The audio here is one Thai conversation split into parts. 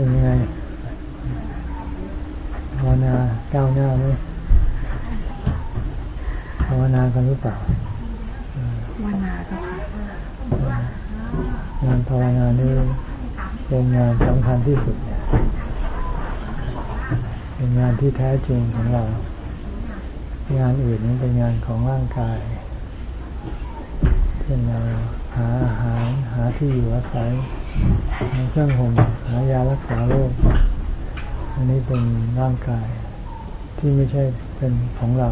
เป็นยังไงภาวนาก้าวหน้าไหมภาวนากันหรือเปล่าภาวนาเจ้าค่ะงานภาวนานี่เป็นงานสำคัญที่สุดเป็นงานที่แท้จริงของเรา งานอื่นนี่เป็นงานของร่างกายเช่นเราหาอาหารหาที่อยู่อาศัยหา เครื่องห่มหายารักษาโรค อันนี้เป็นร่างกายที่ไม่ใช่เป็นของเรา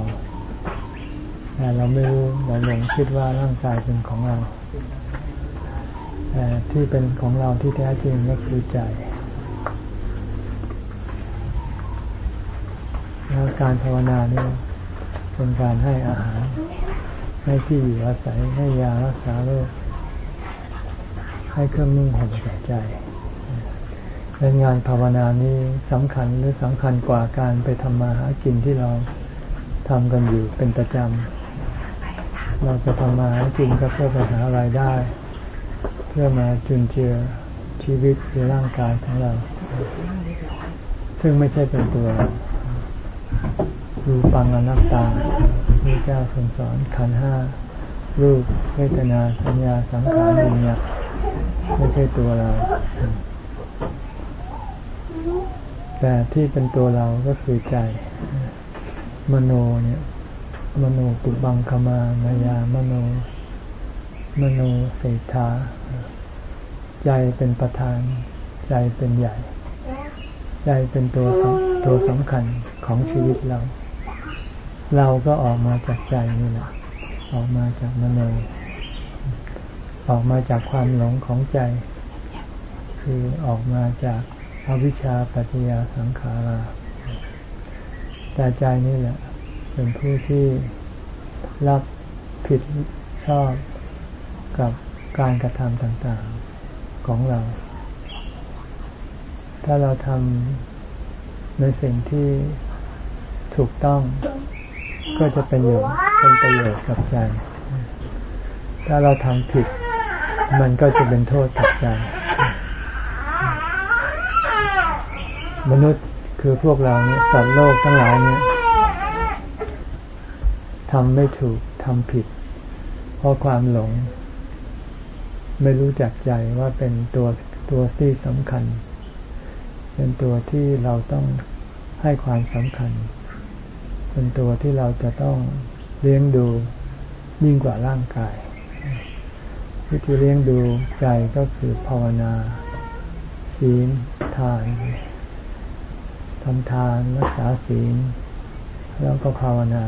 แต่เราไม่รู้เราหลงคิดว่าร่างกายเป็นของเรา แต่ที่เป็นของเราที่แท้จริงก็คือใจแล้วการภาวนาเนี่ยเป็นการให้อาหาร ให้ที่อยู่อาศัยให้ยารักษาโรค ให้เครื่องนุ่งห่มแก่ใจเป็นงานภาวนานี้สำคัญหรือสำคัญกว่าการไปทำมาหากินที่เราทำกันอยู่เป็นประจำ เราจะทำมาหากินก็เพื่อไปหารายได้ เพื่อมาจุนเจือชีวิตหรือร่างกายของเรา ซึ่งไม่ใช่เป็นตัวรูปังอนัตตาพระเจ้าทรงสอนขันห้ารูปเวทนาสัญญาสังขารวิญญา ไม่ใช่ตัวเรา แต่ที่เป็นตัวเราก็คือใจ มโนเนี่ย มโนปุบังคมามายามโน มโนเศรษฐา ใจเป็นประธาน ใจเป็นใหญ่ ใจเป็นตัวตัวสำคัญของชีวิตเรา เราก็ออกมาจากใจนี่แหละออกมาจากมโน ออกมาจากความหลงของใจ คือออกมาจากอวิชชาปัจจยาสังขาราแต่ใจนี่แหละ เป็นผู้ที่รับผิดชอบกับการกระทำต่างๆของเรา ถ้าเราทำในสิ่งที่ถูกต้องก็จะเป็นอยู่เป็นประโยชน์กับใจ ถ้าเราทำผิด มันก็จะเป็นโทษกับใจ มนุษย์คือพวกเราเนี่ยสัตว์โลกทั้งหลายเนี่ยทำไม่ถูกทำผิด เพราะความหลง ไม่รู้จักใจว่าเป็นตัวตัวที่สำคัญ เป็นตัวที่เราต้องให้ความสำคัญ เป็นตัวที่เราจะต้องเลี้ยงดูยิ่งกว่าร่างกาย วิธีเลี้ยงดูใจก็คือภาวนาศีลทานทำทานรักษาศีล แล้วก็ภาวนา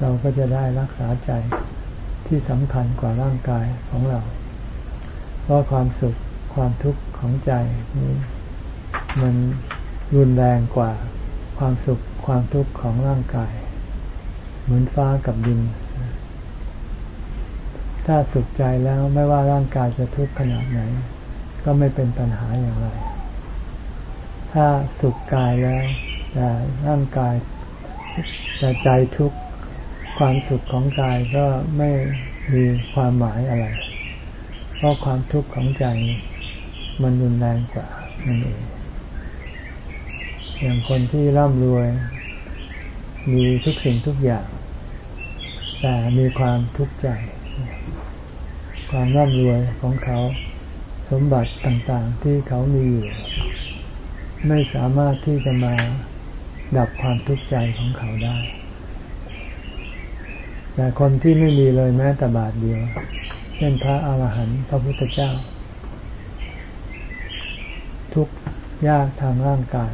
เราก็จะได้รักษาใจที่สำคัญกว่าร่างกายของเรา เพราะความสุขความทุกข์ของใจนี้มันรุนแรงกว่าความสุขความทุกข์ของร่างกาย เหมือนฟ้ากับดิน ถ้าสุขใจแล้วไม่ว่าร่างกายจะทุกข์ขนาดไหน ก็ไม่เป็นปัญหาอย่างไร ถ้าสุขกายแล้วแต่ร่างกายแต่ใจทุกข์ความสุขของกายก็ไม่มีความหมายอะไร เพราะความทุกข์ของใจมันรุนแรงกว่านั่นเอง อย่างคนที่ร่ำรวย มีทุกสิ่งทุกอย่าง แต่มีความทุกข์ใจ ความร่ำรวยของเขาสมบัติต่างๆที่เขามีอยู่ไม่สามารถที่จะมาดับความทุกข์ใจของเขาได้ แต่คนที่ไม่มีเลยแม้แต่บาทเดียว เช่นพระอาหารหันต์พระพุทธเจ้า ทุกยากทางร่างกาย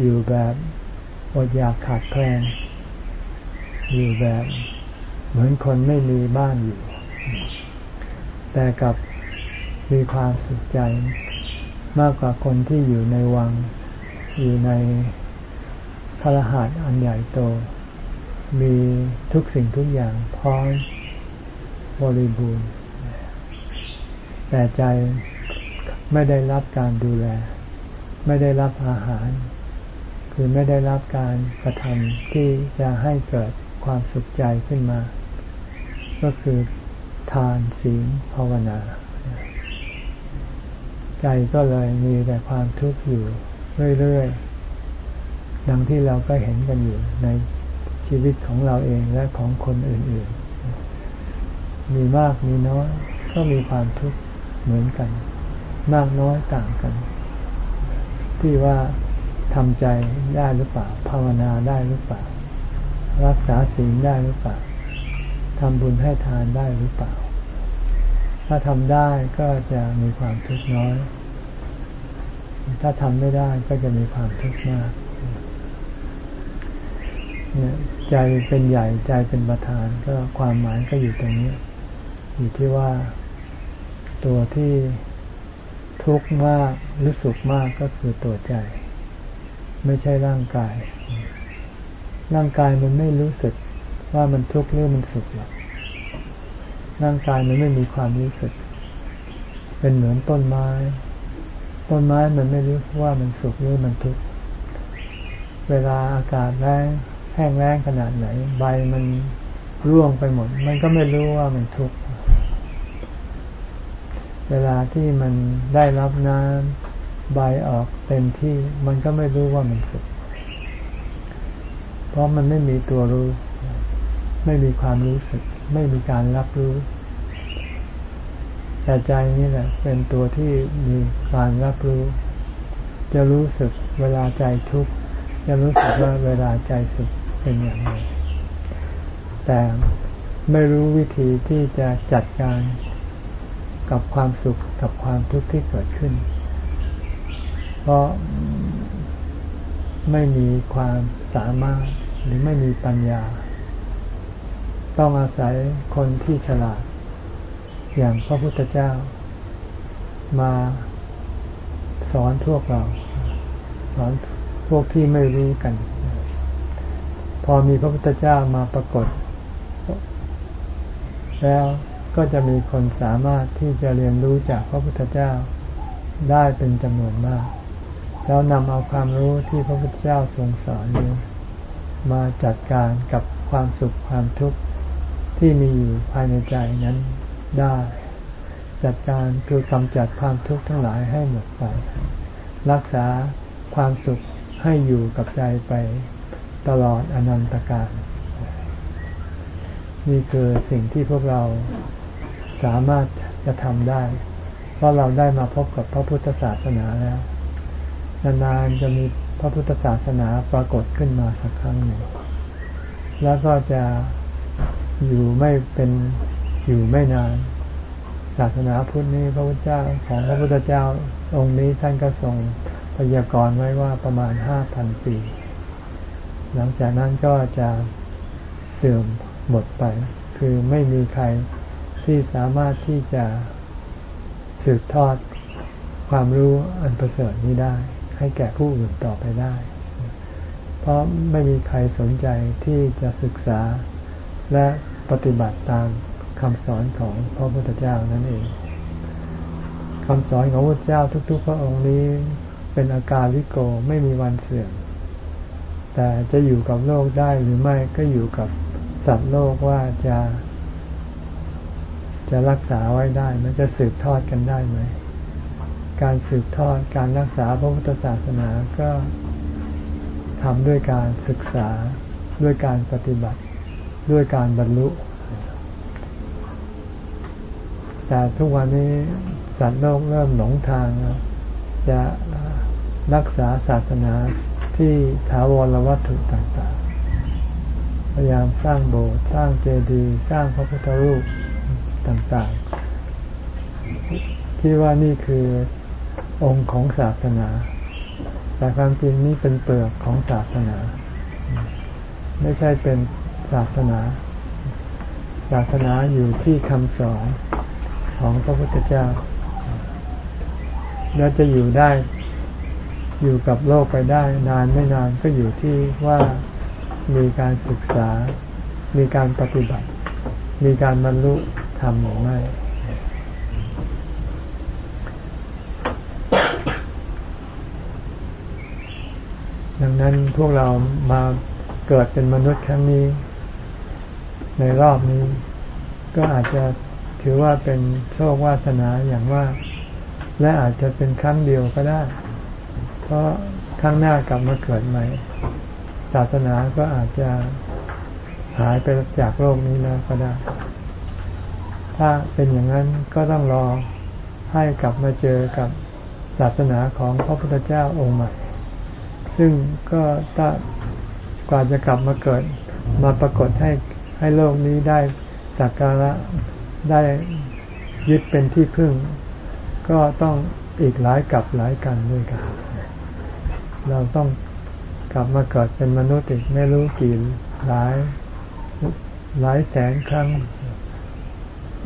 อยู่แบบอดอยากขาดแคลนอยู่แบบเหมือนคนไม่มีบ้านอยู่ แต่กับมีความสุขใจมากกว่าคนที่อยู่ในวัง อยู่ในพระหาดอันใหญ่โต มีทุกสิ่งทุกอย่างพร้อมบริบูรณ์ แต่ใจไม่ได้รับการดูแล ไม่ได้รับอาหาร คือไม่ได้รับการกระทำที่จะให้เกิดความสุขใจขึ้นมา ก็คือ ทานศีลภาวนา ใจก็เลยมีแต่ความทุกข์อยู่เรื่อยๆดังที่เราก็เห็นกันอยู่ในชีวิตของเราเองและของคนอื่นๆ มีมากมีน้อยก็มีความทุกข์เหมือนกัน มากน้อยต่างกัน ที่ว่าทำใจได้หรือเปล่า ภาวนาได้หรือเปล่า รักษาศีลได้หรือเปล่า ทำบุญให้ทานได้หรือเปล่า ถ้าทำได้ก็จะมีความทุกข์น้อย ถ้าทำไม่ได้ก็จะมีความทุกข์มากเนี่ยใจเป็นใหญ่ใจเป็นประธานก็ความหมายก็อยู่ตรงนี้ อยู่ที่ว่าตัวที่ทุกข์มากหรือสุขมากก็คือตัวใจ ไม่ใช่ร่างกาย ร่างกายมันไม่รู้สึก ว่ามันทุกข์หรือมันสุขหรอกร่างกายมันไม่มีความรู้สึก เป็นเหมือนต้นไม้ ต้นไม้มันไม่รู้ว่ามันสุขหรือมันทุกข์ เวลาอากาศแรงแห้งแล้งขนาดไหน ใบมันร่วงไปหมด มันก็ไม่รู้ว่ามันทุกข์ เวลาที่มันได้รับน้ำใบออกเต็มที่ มันก็ไม่รู้ว่ามันสุข เพราะมันไม่มีตัวรู้ ไม่มีความรู้สึก ไม่มีการรับรู้ แต่ใจนี่แหละ เป็นตัวที่มีการรับรู้ จะรู้สึกเวลาใจทุกข์จะรู้สึกว่าเวลาใจสุขเป็นอย่างไรแต่ไม่รู้วิธีที่จะจัดการกับความสุขกับความทุกข์ที่เกิดขึ้น เพราะไม่มีความสามารถหรือไม่มีปัญญา ต้องอาศัยคนที่ฉลาด อย่างพระพุทธเจ้า มาสอนพวกเรา สอนพวกที่ไม่รู้กัน พอมีพระพุทธเจ้ามาปรากฏ แล้วก็จะมีคนสามารถที่จะเรียนรู้จากพระพุทธเจ้าได้เป็นจำนวนมาก แล้วนำเอาความรู้ที่พระพุทธเจ้าทรงสอนนี้มาจัดการกับความสุขความทุกข์ ที่มีอยู่ภายในใจนั้นได้ จัดการคือกำจัดความทุกข์ทั้งหลายให้หมดไป รักษาความสุขให้อยู่กับใจไปตลอดอนันตกาลนี่คือสิ่งที่พวกเราสามารถจะทำได้ เพราะเราได้มาพบกับพระพุทธศาสนาแล้ว นานๆจะมีพระพุทธศาสนาปรากฏขึ้นมาสักครั้งหนึ่ง แล้วก็จะ อยู่ไม่เป็นอยู่ไม่นาน ศาสนาพุทธนี้พระพุทธเจ้าของพระพุทธเจ้าองค์นี้ท่านก็ทรงพยากรณ์ไว้ว่าประมาณห้าพันปี หลังจากนั้นก็จะเสื่อมหมดไป คือไม่มีใครที่สามารถที่จะสืบทอดความรู้อันประเสริฐนี้ได้ ให้แก่ผู้อื่นต่อไปได้ เพราะไม่มีใครสนใจที่จะศึกษาและ ปฏิบัติตามคำสอนของพระพุทธเจ้านั่นเองคำสอนของพระเจ้าทุก ๆ พระองค์นี้เป็นอาการวิโกไม่มีวันเสื่อมแต่จะอยู่กับโลกได้หรือไม่ก็อยู่กับสัตว์โลกว่าจะ จะรักษาไว้ได้มันจะสืบทอดกันได้ไหม การสืบทอดการรักษาพระพุทธศาสนาก็ทำด้วยการศึกษาด้วยการปฏิบัติ ด้วยการบรรลุ แต่ทุกวันนี้สัตว์โลกเริ่มหลงทาง จะรักษาศาสนาที่ถาวรวัตถุต่างๆ พยายามสร้างโบสถ์สร้างเจดีย์สร้างพระพุทธรูปต่างๆ คิดว่านี่คือองค์ของศาสนา แต่ความจริงนี่เป็นเปลือกของศาสนา ไม่ใช่เป็น ศาสนาศาสนาอยู่ที่คำสอนของพระพุทธเจ้า แล้วจะอยู่ได้อยู่กับโลกไปได้ นานไม่นานก็อยู่ที่ว่ามีการศึกษา มีการปฏิบัติ มีการบรรลุทำหรือไม่ ดังนั้นพวกเรามาเกิดเป็นมนุษย์ครั้งนี้ ในรอบนี้ ก็อาจจะถือว่าเป็นโชควาสนาอย่างว่า และอาจจะเป็นครั้งเดียวก็ได้ เพราะครั้งหน้ากลับมาเกิดใหม่ ศาสนาก็อาจจะหายไปจากโลกนี้แล้วก็ได้ ถ้าเป็นอย่างนั้นก็ต้องรอให้กลับมาเจอกับศาสนาของพระพุทธเจ้าองค์ใหม่ ซึ่งก็ถ้ากว่าจะกลับมาเกิดมาปรากฏให้ ให้โลกนี้ได้สักการะได้ยึดเป็นที่พึ่ง ก็ต้องอีกหลายกับหลายกันด้วยกัน เราต้องกลับมาเกิดเป็นมนุษย์อีกไม่รู้กี่หลายหลายแสนครั้ง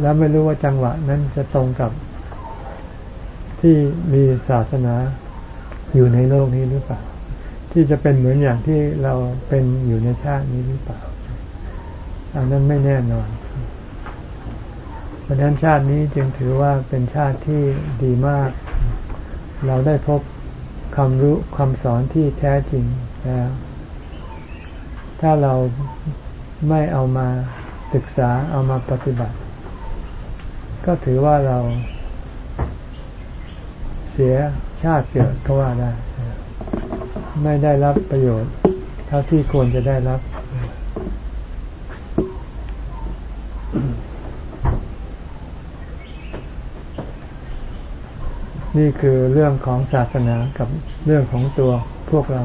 แล้วไม่รู้ว่าจังหวะนั้นจะตรงกับที่มีศาสนาอยู่ในโลกนี้หรือเปล่า ที่จะเป็นเหมือนอย่างที่เราเป็นอยู่ในชาตินี้หรือเปล่า อันนั้นไม่แน่นอนเพราะฉะนั้นชาตินี้จึงถือว่าเป็นชาติที่ดีมาก เราได้พบคำรู้คำสอนที่แท้จริงแล้ว ถ้าเราไม่เอามาศึกษาเอามาปฏิบัติ ก็ถือว่าเราเสียชาติเกิดก็ว่าได้ ไม่ได้รับประโยชน์ เท่าที่ควรจะได้รับ นี่คือเรื่องของศาสนากับเรื่องของตัวพวกเรา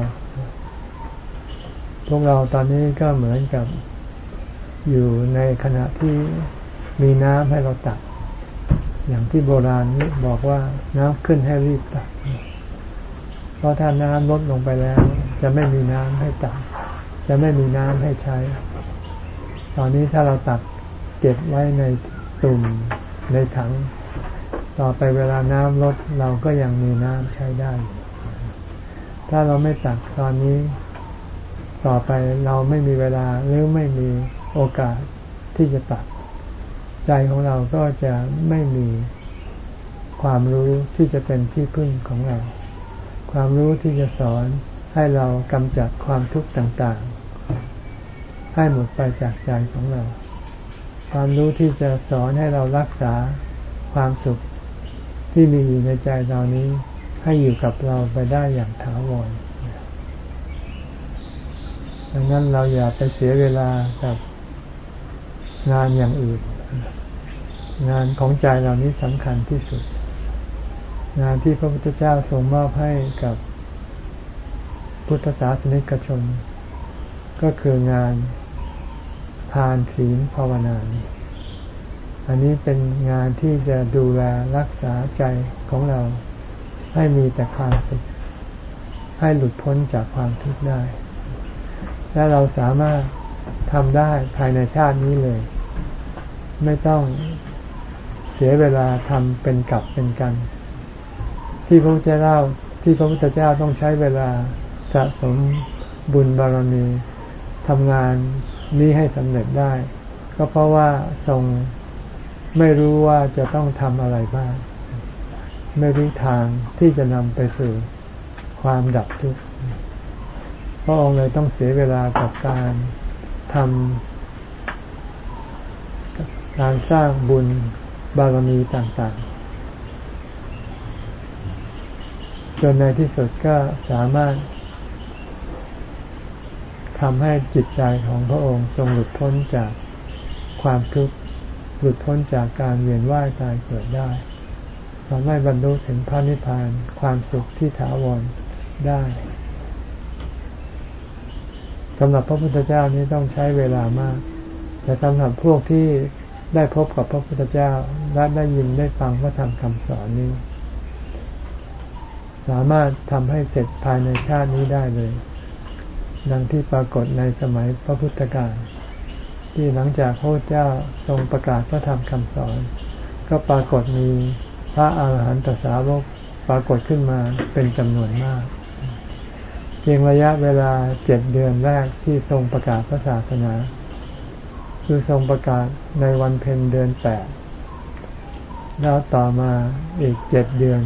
พวกเราตอนนี้ก็เหมือนกับอยู่ในขณะที่มีน้ำให้เราตัก อย่างที่โบราณนี่บอกว่าน้ำขึ้นให้รีบตัก เพราะถ้าน้ำลดลงไปแล้ว จะไม่มีน้ำให้ตัก จะไม่มีน้ำให้ใช้ ตอนนี้ถ้าเราตักเก็บไว้ในตุ่มในถัง ต่อไปเวลาน้ำลดเราก็ยังมีน้ำใช้ได้ ถ้าเราไม่ตักตอนนี้ ต่อไปเราไม่มีเวลาหรือไม่มีโอกาสที่จะตัก ใจของเราก็จะไม่มีความรู้ที่จะเป็นที่พึ่งของเรา ความรู้ที่จะสอนให้เรากำจัดความทุกข์ต่างๆ ให้หมดไปจากใจของเรา ความรู้ที่จะสอนให้เรารักษาความสุข ที่มีอยู่ในใจเรานี้ ให้อยู่กับเราไปได้อย่างถาวรดังนั้นเราอย่าไปเสียเวลากับงานอย่างอื่น งานของใจเหล่านี้สำคัญที่สุด งานที่พระพุทธเจ้าทรงมอบให้กับพุทธศาสนิกชน ก็คืองานทานศีลภาวนา อันนี้เป็นงานที่จะดูแลรักษาใจของเรา ให้มีแต่ความสุขให้หลุดพ้นจากความทุกข์ได้ และเราสามารถทำได้ภายในชาตินี้เลย ไม่ต้องเสียเวลาทำเป็นกับเป็นกัน ที่พระพุทธเจ้าที่พระพุทธเจ้าต้องใช้เวลาสะสมบุญบารมีทำงานนี้ให้สำเร็จได้ ก็เพราะว่าทรง ไม่รู้ว่าจะต้องทำอะไรบ้าง ไม่รู้ทางที่จะนำไปสู่ความดับทุกข์พระองค์เลยต้องเสียเวลากับการทำการสร้างบุญบารมีต่างๆ จนในที่สุดก็สามารถทำให้จิตใจของพระองค์ทรงหลุดพ้นจากความทุกข์ หลุดพ้นจากการเวียนว่ายตายเกิดได้ทำให้บรรลุถึงพระนิพพานความสุขที่ถาวรได้สำหรับพระพุทธเจ้านี้ต้องใช้เวลามาก แต่สำหรับพวกที่ได้พบกับพระพุทธเจ้าและได้ยินได้ฟังพระธรรมคำสอนนี้ สามารถทำให้เสร็จภายในชาตินี้ได้เลย ดังที่ปรากฏในสมัยพระพุทธกาล ที่หลังจากพระเจ้าทรงประกาศพระธรรมคำสอน ก็ปรากฏมีพระอาหารหันตสาวกปรากฏขึ้นมาเป็นจำนวนมาก เพียงระยะเวลาเจ็ดเดือนแรกที่ทรงประกาศพระศาสนา คือทรงประกาศในวันเพ็ญเดือนแปดแล้วต่อมาอีกเจ็ดเดือน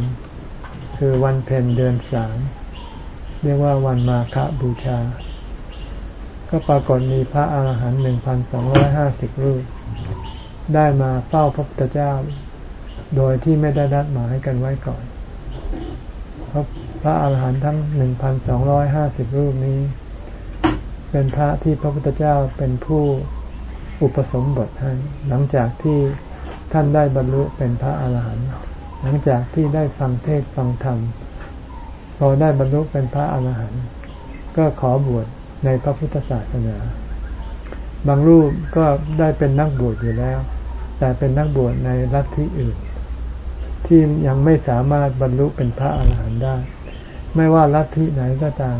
คือวันเพ็ญเดือนสามเรียกว่าวันมาฆบูชา ก็ปรากฏมีพระอาหารหันต์หนึ่งพันสองร้อยห้าสิบรูป ได้มาเฝ้าพระพุทธเจ้า โดยที่ไม่ได้นัดหมายกันไว้ก่อนพระพระอาหารหันต์ทั้งหนึ่งพันสองร้อยห้าสิบรูปนี้ เป็นพระที่พระพุทธเจ้าเป็นผู้อุปสมบทให้หลังจากที่ท่านได้บรรลุเป็นพระอาหารหันต์หลังจากที่ได้ฟังเทศฟังธรรมพอได้บรรลุเป็นพระอาหารหันต์ก็ขอบวช ในพระพุทธศาสนา บางรูปก็ได้เป็นนักบวชอยู่แล้ว แต่เป็นนักบวชในลัทธิอื่น ที่ยังไม่สามารถบรรลุเป็นพระอาหารหันต์ได้ ไม่ว่าลัทธิไหนก็ตาม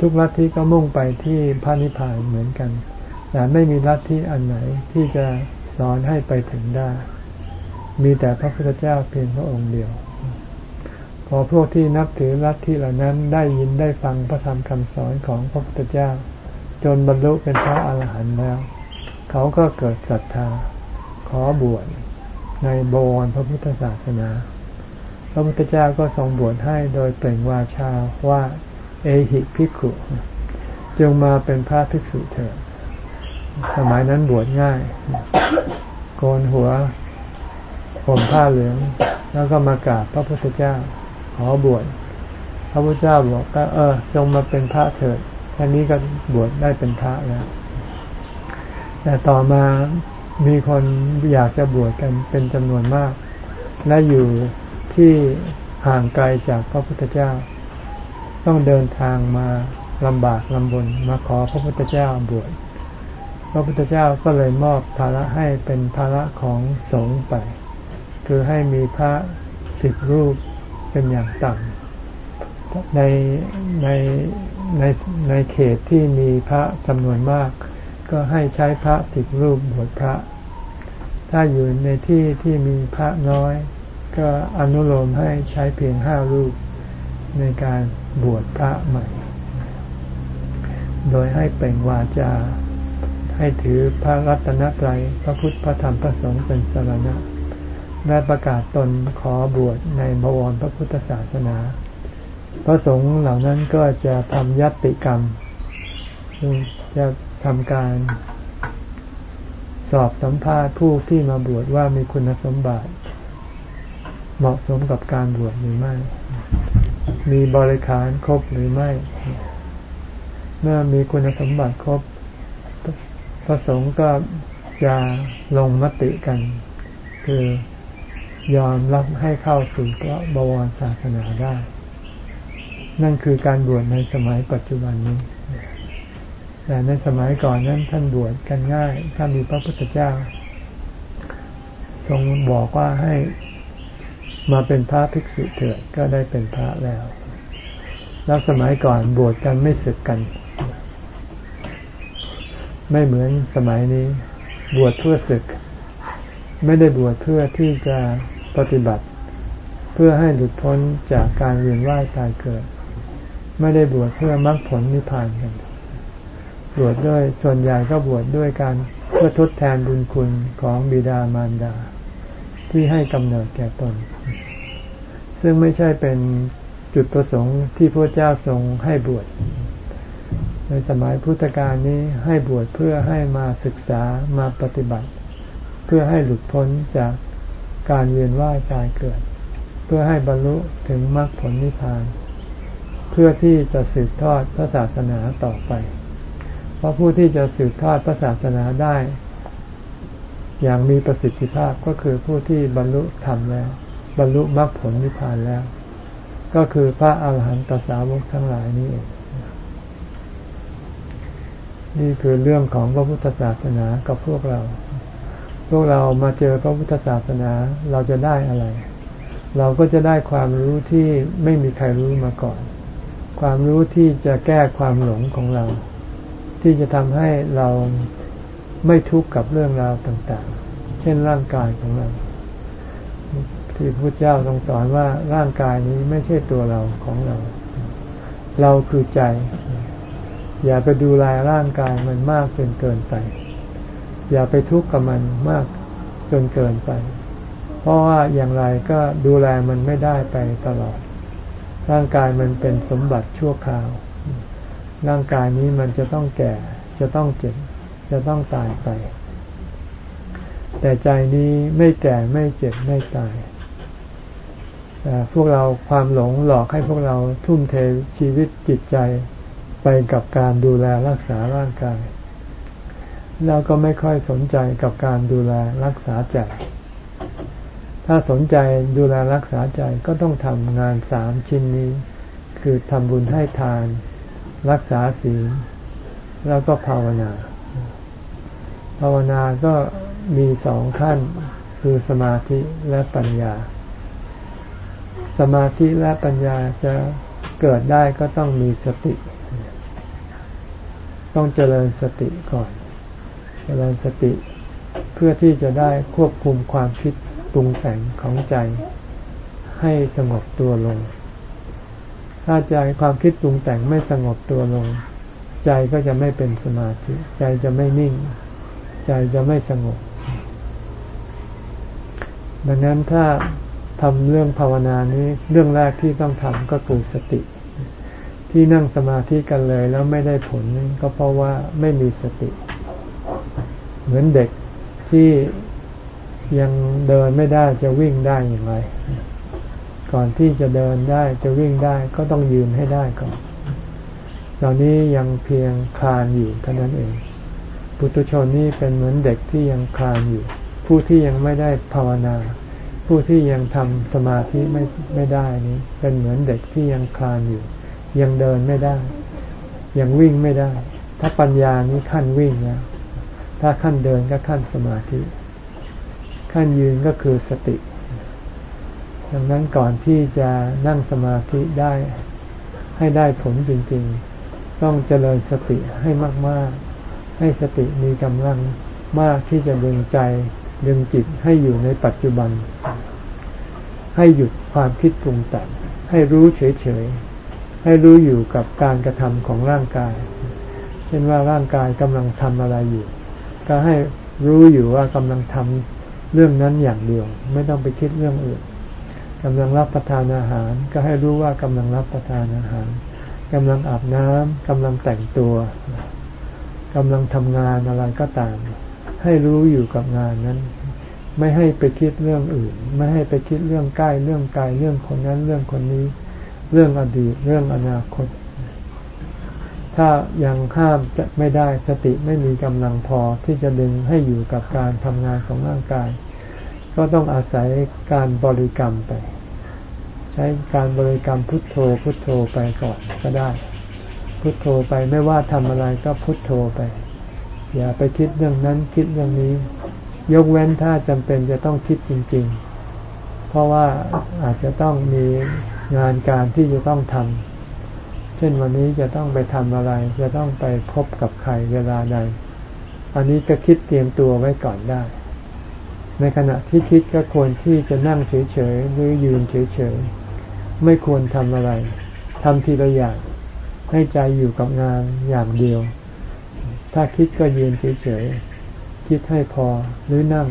ทุกลัทธิก็มุ่งไปที่พระนิพพานเหมือนกัน แต่ไม่มีลัทธิอันไหนที่จะสอนให้ไปถึงได้ มีแต่พระพุทธเจ้าเพียงพระองค์เดียว พอพวกที่นับถือลัทธิเหล่านั้นได้ยินได้ฟังพระธรรมคำสอนของพระพุทธเจ้า จนบรรลุเป็นพระอาหารหันต์แล้ว เขาก็เกิดศรัทธา ขอบวชในบวรพระพุทธศาสนา พระพุทธเจ้าก็ทรงบวชให้โดยเปล่งวาชาว่า เอหิภิกขุจงมาเป็นพระภิกษุเถิดสมัยนั้นบวชง่าย โกนหัวผมผ้าเหลือง แล้วก็มากราบพระพุทธเจ้า อบวชพระพุทธเจ้าบอกก็เออจงมาเป็นพระเถิดแค่นี้ก็บวชได้เป็นพระแล้วแต่ต่อมามีคนอยากจะบวชกันเป็นจำนวนมาก และอยู่ที่ห่างไกลจากพระพุทธเจ้า ต้องเดินทางมาลำบากลำบนมาขอพระพุทธเจ้าบวชพระพุทธเจ้าก็เลยมอบภาระให้เป็นภาระของสงฆ์ไป คือให้มีพระสิบรูป เป็นอย่างต่ำในในในในเขตที่มีพระจำนวนมาก ก็ให้ใช้พระสิบรูปบวชพระ ถ้าอยู่ในที่ที่มีพระน้อย ก็อนุโลมให้ใช้เพียงห้ารูปในการบวชพระใหม่ โดยให้เป่งวาจา ให้ถือพระรัตนตรัยพระพุทธพระธรรมพระสงฆ์เป็นสรณะ และประกาศตนขอบวชในบวรพระพุทธศาสนา พระสงฆ์เหล่านั้นก็จะทำยัตติกรรม จะทำการสอบสัมภาษณ์ผู้ที่มาบวชว่ามีคุณสมบัติเหมาะสมกับการบวชหรือไม่ มีบริขารครบหรือไม่ เมื่อมีคุณสมบัติครบ พระสงฆ์ก็จะลงมติกัน คือ ยอมรับให้เข้าสู่พระบวรศาสนาได้ นั่นคือการบวชในสมัยปัจจุบันนี้ แต่ในสมัยก่อนนั้นท่านบวชกันง่าย ถ้ามีพระพุทธเจ้า ทรงบอกว่าให้มาเป็นพระภิกษุเถิดก็ได้เป็นพระแล้ว แล้วสมัยก่อนบวชกันไม่ศึกกัน ไม่เหมือนสมัยนี้ บวชเพื่อศึก ไม่ได้บวชเพื่อที่จะ ปฏิบัติ เพื่อให้หลุดพ้นจากการเวียนว่ายตายเกิด ไม่ได้บวชเพื่อมรรคผลนิพพานกันบวชด้วยส่วนใหญ่ก็บวชดด้วยการเพื่อทดแทนบุญคุณของบิดามารดา ที่ให้กำเนิดแก่ตน ซึ่งไม่ใช่เป็นจุดประสงค์ที่พระเจ้าทรงให้บวชในสมัยพุทธกาลนี้ให้บวชเพื่อให้มาศึกษามาปฏิบัติ เพื่อให้หลุดพ้นจาก การเวียนว่ายตายเกิด เพื่อให้บรรลุถึงมรรคผลนิพพาน เพื่อที่จะสืบทอดพระศาสนาต่อไป เพราะผู้ที่จะสืบทอดพระศาสนาได้ อย่างมีประสิทธิภาพก็คือผู้ที่บรรลุธรรมแล้ว บรรลุมรรคผลนิพพานแล้ว ก็คือพระอาหารหันตสาวกทั้งหลายนี้เองนี่คือเรื่องของพระพุทธศาสนากับพวกเรา พวกเรามาเจอพระพุทธศาสนาเราจะได้อะไร เราก็จะได้ความรู้ที่ไม่มีใครรู้มาก่อน ความรู้ที่จะแก้ความหลงของเรา ที่จะทำให้เราไม่ทุกข์กับเรื่องราวต่างๆ เช่นร่างกายของเรา ที่พระเจ้าทรงสอนว่าร่างกายนี้ไม่ใช่ตัวเราของเรา เราคือใจ อย่าไปดูแลร่างกายมันมากจนเกินไป อย่าไปทุกข์กับมันมากจนเกินไป เพราะว่าอย่างไรก็ดูแลมันไม่ได้ไปตลอด ร่างกายมันเป็นสมบัติชั่วคราว ร่างกายนี้มันจะต้องแก่ จะต้องเจ็บ จะต้องตายไป แต่ใจนี้ไม่แก่ไม่เจ็บไม่ตายแต่พวกเราความหลงหลอกให้พวกเราทุ่มเทชีวิตจิตใจไปกับการดูแลรักษาร่างกาย แล้วก็ไม่ค่อยสนใจกับการดูแลรักษาใจ ถ้าสนใจดูแลรักษาใจก็ต้องทำงานสามชิ้นนี้ คือทำบุญให้ทาน รักษาศีลแล้วก็ภาวนา ภาวนาก็มีสองขั้นคือสมาธิและปัญญา สมาธิและปัญญาจะเกิดได้ก็ต้องมีสติ ต้องเจริญสติก่อน จริญสติ เพื่อที่จะได้ควบคุมความคิดปรุงแต่งของใจ ให้สงบตัวลง ถ้าใจความคิดปรุงแต่งไม่สงบตัวลง ใจก็จะไม่เป็นสมาธิ ใจจะไม่นิ่ง ใจจะไม่สงบ ดังนั้นถ้าทำเรื่องภาวนานี้เรื่องแรกที่ต้องทำก็คือสติ ที่นั่งสมาธิกันเลยแล้วไม่ได้ผลก็เพราะว่าไม่มีสติ เหมือนเด็กที่ยังเดินไม่ได้จะวิ่งได้อย่างไร ก่อนที่จะเดินได้จะวิ่งได้ก็ต้องยืนให้ได้ก่อนตอนนี้ยังเพียงคลานอยู่เท่านั้นเองปุตุชนนี่เป็นเหมือนเด็กที่ยังคลานอยู่ ผู้ที่ยังไม่ได้ภาวนา ผู้ที่ยังทำสมาธิไม่ไม่ได้นี้ เป็นเหมือนเด็กที่ยังคลานอยู่ ยังเดินไม่ได้ ยังวิ่งไม่ได้ ถ้าปัญญานี้ขั้นวิ่งแล้ว ถ้าขั้นเดินก็ขั้นสมาธิ ขั้นยืนก็คือสติ ดังนั้นก่อนที่จะนั่งสมาธิได้ให้ได้ผลจริง ๆ ต้องเจริญสติให้มาก ๆ ให้สติมีกำลังมากที่จะดึงใจดึงจิตให้อยู่ในปัจจุบัน ให้หยุดความคิดปรุงแต่งให้รู้เฉย ๆ ให้รู้อยู่กับการกระทำของร่างกาย เช่นว่าร่างกายกำลังทำอะไรอยู่ ก็ให้รู้อยู่ว่ากำลังทำเรื่องนั้นอย่างเดียว ไม่ต้องไปคิดเรื่องอื่นกำลังรับประทานอาหาร ก็ให้รู้ว่ากำลังรับประทานอาหารกำลังอาบน้ำกำลังแต่งตัวกำลังทำงานอะไรก็ตาม ให้รู้อยู่กับงานนั้น ไม่ให้ไปคิดเรื่องอื่น ไม่ให้ไปคิดเรื่องใกล้เรื่องไกลเรื่องคนนั้นเรื่องคนนี้ เรื่องอดีตเรื่องอนาคต ถ้ายังข้ามจะไม่ได้สติไม่มีกำลังพอที่จะดึงให้อยู่กับการทำงานของร่างกาย ก็ต้องอาศัยการบริกรรมไป ใช้การบริกรรมพุทโธพุทโธไปก่อนก็ได้ พุทโธไปไม่ว่าทำอะไรก็พุทโธไป อย่าไปคิดเรื่องนั้นคิดเรื่องนี้ ยกเว้นถ้าจำเป็นจะต้องคิดจริง ๆ เพราะว่าอาจจะต้องมีงานการที่จะต้องทำ เช่นวันนี้จะต้องไปทำอะไร จะต้องไปพบกับใครเวลาใด อันนี้ก็คิดเตรียมตัวไว้ก่อนได้ ในขณะที่คิดก็ควรที่จะนั่งเฉยๆหรือยืนเฉยๆ ไม่ควรทำอะไรทำทีละอย่างให้ใจอยู่กับงานอย่างเดียว ถ้าคิดก็ยืนเฉยๆ คิดให้พอหรือนั่ง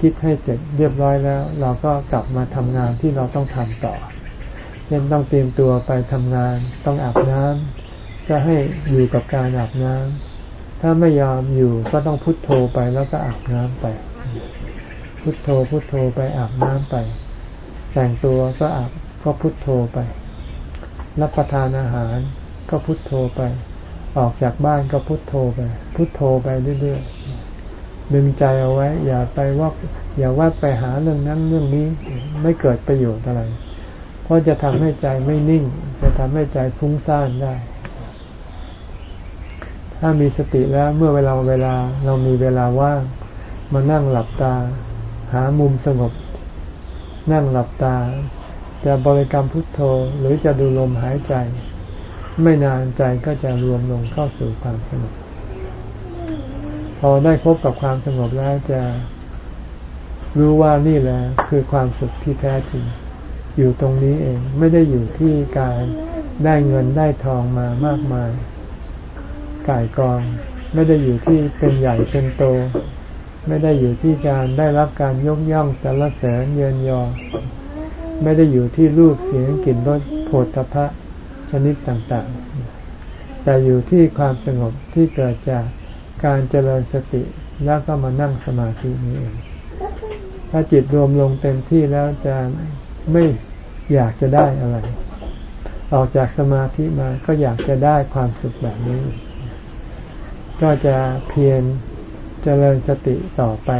คิดให้เสร็จเรียบร้อยแล้ว เราก็กลับมาทำงานที่เราต้องทำต่อ เช่นต้องเตรียมตัวไปทำงาน ต้องอาบน้ำก็ให้อยู่กับการอาบน้ำถ้าไม่ยอมอยู่ก็ต้องพุโทโธไปแล้วก็อาบน้ำไป พุโทโธพุโทโธไปอาบน้ำไป แต่งตัวก็อาบก็พุโทโธไป รับประทานอาหารก็พุโทโธไป ออกจากบ้านก็พุโทโธไป พุโทโธไปเรื่อยๆดึงใจเอาไว้ อย่าไปว่าอย่าว่าไปหาเรื่องนั้นเรื่องนี้ไม่เกิดประโยชน์อะไร เพราะจะทำให้ใจไม่นิ่ง จะทำให้ใจฟุ้งซ่านได้ ถ้ามีสติแล้วเมื่อเวลาเวลาเรามีเวลาว่างมานั่งหลับตา หามุมสงบ นั่งหลับตา จะบริกรรมพุทโธหรือจะดูลมหายใจ ไม่นานใจก็จะรวมลงเข้าสู่ความสงบพอได้พบกับความสงบแล้วจะรู้ว่านี่แหละคือความสุขที่แท้จริง อยู่ตรงนี้เองไม่ได้อยู่ที่การได้เงินได้ทองมามากมายก่ายกอง ไม่ได้อยู่ที่เป็นใหญ่เป็นโต ไม่ได้อยู่ที่การได้รับการยกย่องสรรเสริญเยินยอ ไม่ได้อยู่ที่รูปเสียงกลิ่นรสโผฏฐพะชนิดต่างๆ แต่อยู่ที่ความสงบที่เกิดจากการเจริญสติแล้วก็มานั่งสมาธินี้เองถ้าจิตรวมลงเต็มที่แล้วจะ ไม่อยากจะได้อะไร ออกจากสมาธิมาก็อยากจะได้ความสุขแบบนี้ ก็จะเพียรเจริญสติต่อไป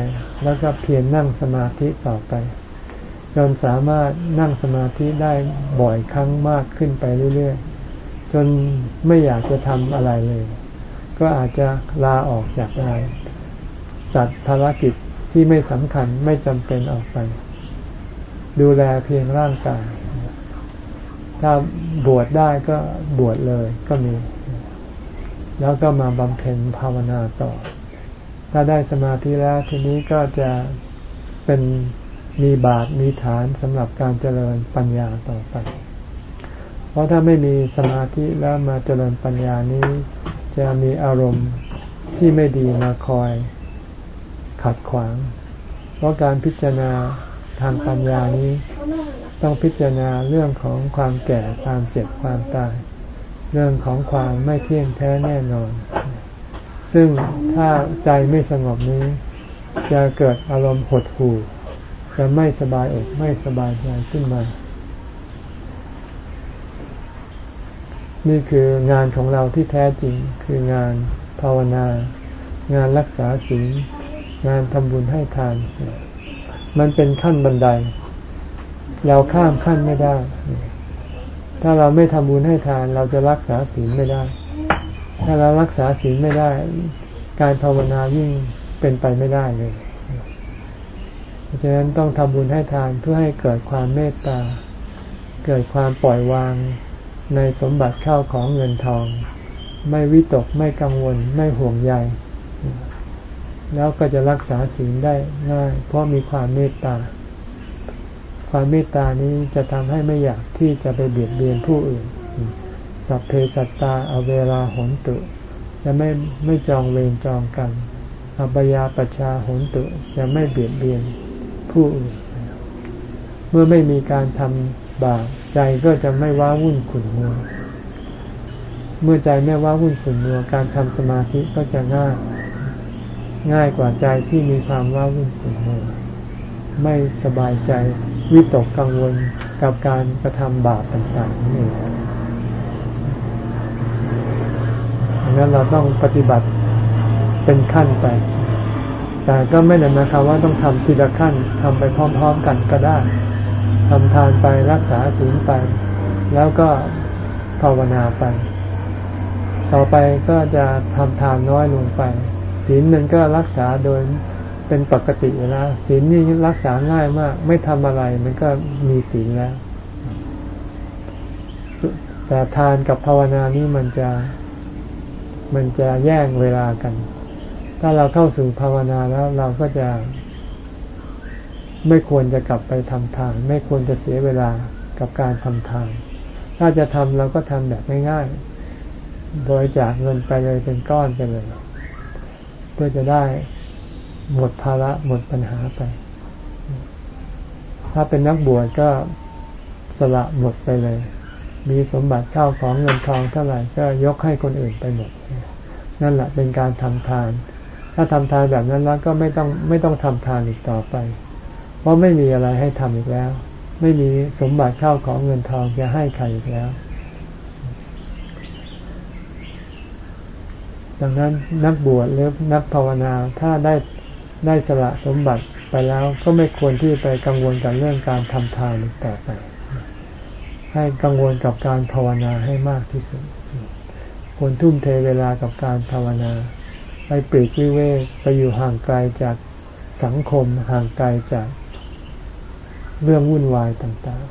แล้วก็เพียรนั่งสมาธิต่อไปจนสามารถนั่งสมาธิได้บ่อยครั้งมากขึ้นไปเรื่อยๆ จนไม่อยากจะทำอะไรเลย ก็อาจจะลาออกจากอะไรจัดภารกิจที่ไม่สำคัญไม่จำเป็นออกไป ดูแลเพียงร่างกาย ถ้าบวชได้ก็บวชเลยก็มี แล้วก็มาบำเพ็ญภาวนาต่อ ถ้าได้สมาธิแล้วทีนี้ก็จะเป็นมีบาทมีฐานสำหรับการเจริญปัญญาต่อไป เพราะถ้าไม่มีสมาธิแล้วมาเจริญปัญญานี้ จะมีอารมณ์ที่ไม่ดีมาคอยขัดขวาง เพราะการพิจารณา ทางปัญญานี้ ต้องพิจารณาเรื่องของความแก่ความเจ็บความตาย เรื่องของความไม่เที่ยงแท้แน่นอน ซึ่งถ้าใจไม่สงบนี้ จะเกิดอารมณ์หดหู่จะไม่สบายอกไม่สบายใจขึ้นมา นี่คืองานของเราที่แท้จริง คืองานภาวนา งานรักษาศีลงานทำบุญให้ทาน มันเป็นขั้นบันได เราข้ามขั้นไม่ได้ ถ้าเราไม่ทำบุญให้ทาน เราจะรักษาศีลไม่ได้ ถ้าเรารักษาศีลไม่ได้ การภาวนายิ่งเป็นไปไม่ได้เลยเพราะฉะนั้นต้องทำบุญให้ทานเพื่อให้เกิดความเมตตา เกิดความปล่อยวางในสมบัติเข้าของเงินทอง ไม่วิตกไม่กังวล ไม่ห่วงใย แล้วก็จะรักษาศีลได้ง่าย เพราะมีความเมตตา ความเมตตานี้จะทำให้ไม่อยากที่จะไปเบียดเบียนผู้อื่น สัพเพสัตตาเอาเวลาหนตุจะไม่ไม่จองเวรจองกันอัปยาปชาหนตุจะไม่เบียดเบียนผู้อื่น เมื่อไม่มีการทำบาปใจก็จะไม่ว้าวุ่นขุ่นมัวเมื่อใจไม่ว้าวุ่นขุ่นมัวการทำสมาธิก็จะง่าย ง่ายกว่าใจที่มีความว้าวุ่นขุ่นมัวไม่สบายใจวิตกกังวลกับการกระทำบาปต่างๆนี่ดังนั้นเราต้องปฏิบัติเป็นขั้นไป แต่ก็ไม่ได้หมายความว่าต้องทำทีละขั้นทำไปพร้อม ๆ กันก็ได้ทำทานไปรักษาศีลไป แล้วก็ภาวนาไป ต่อไปก็จะทำทานน้อยลงไป ศีลมันก็รักษาโดยเป็นปกติอยู่แล้วศีลนี่รักษาง่ายมาก ไม่ทำอะไรมันก็มีศีลแล้ว แต่ทานกับภาวนานี่มันจะ มันจะแย่งเวลากัน ถ้าเราเข้าสู่ภาวนาแล้วเราก็จะ ไม่ควรจะกลับไปทำทาน ไม่ควรจะเสียเวลากับการทำทาน ถ้าจะทำเราก็ทำแบบง่ายๆโดยจากเงินไปเลยเป็นก้อนไปเลย เพื่อจะได้หมดภาระหมดปัญหาไป ถ้าเป็นนักบวชก็สละหมดไปเลย มีสมบัติเข้าของเงินทองเท่าไหร่ก็ยกให้คนอื่นไปหมด นั่นแหละเป็นการทำทาน ถ้าทำทานแบบนั้นแล้วก็ไม่ต้องไม่ต้องทำทานอีกต่อไป เพราะไม่มีอะไรให้ทำอีกแล้ว ไม่มีสมบัติเข้าของเงินทองจะให้ใครอีกแล้ว ดังนั้นนักบวชหรือนักภาวนาถ้าได้ได้สละสมบัติไปแล้วก็ไม่ควรที่ไปกังวลกับเรื่องการทำทานต่อไป ให้กังวลกับการภาวนาให้มากที่สุดควรทุ่มเทเวลากับการภาวนา ไปปลีกวิเวกไปอยู่ห่างไกลจากสังคมห่างไกลจากเรื่องวุ่นวายต่าง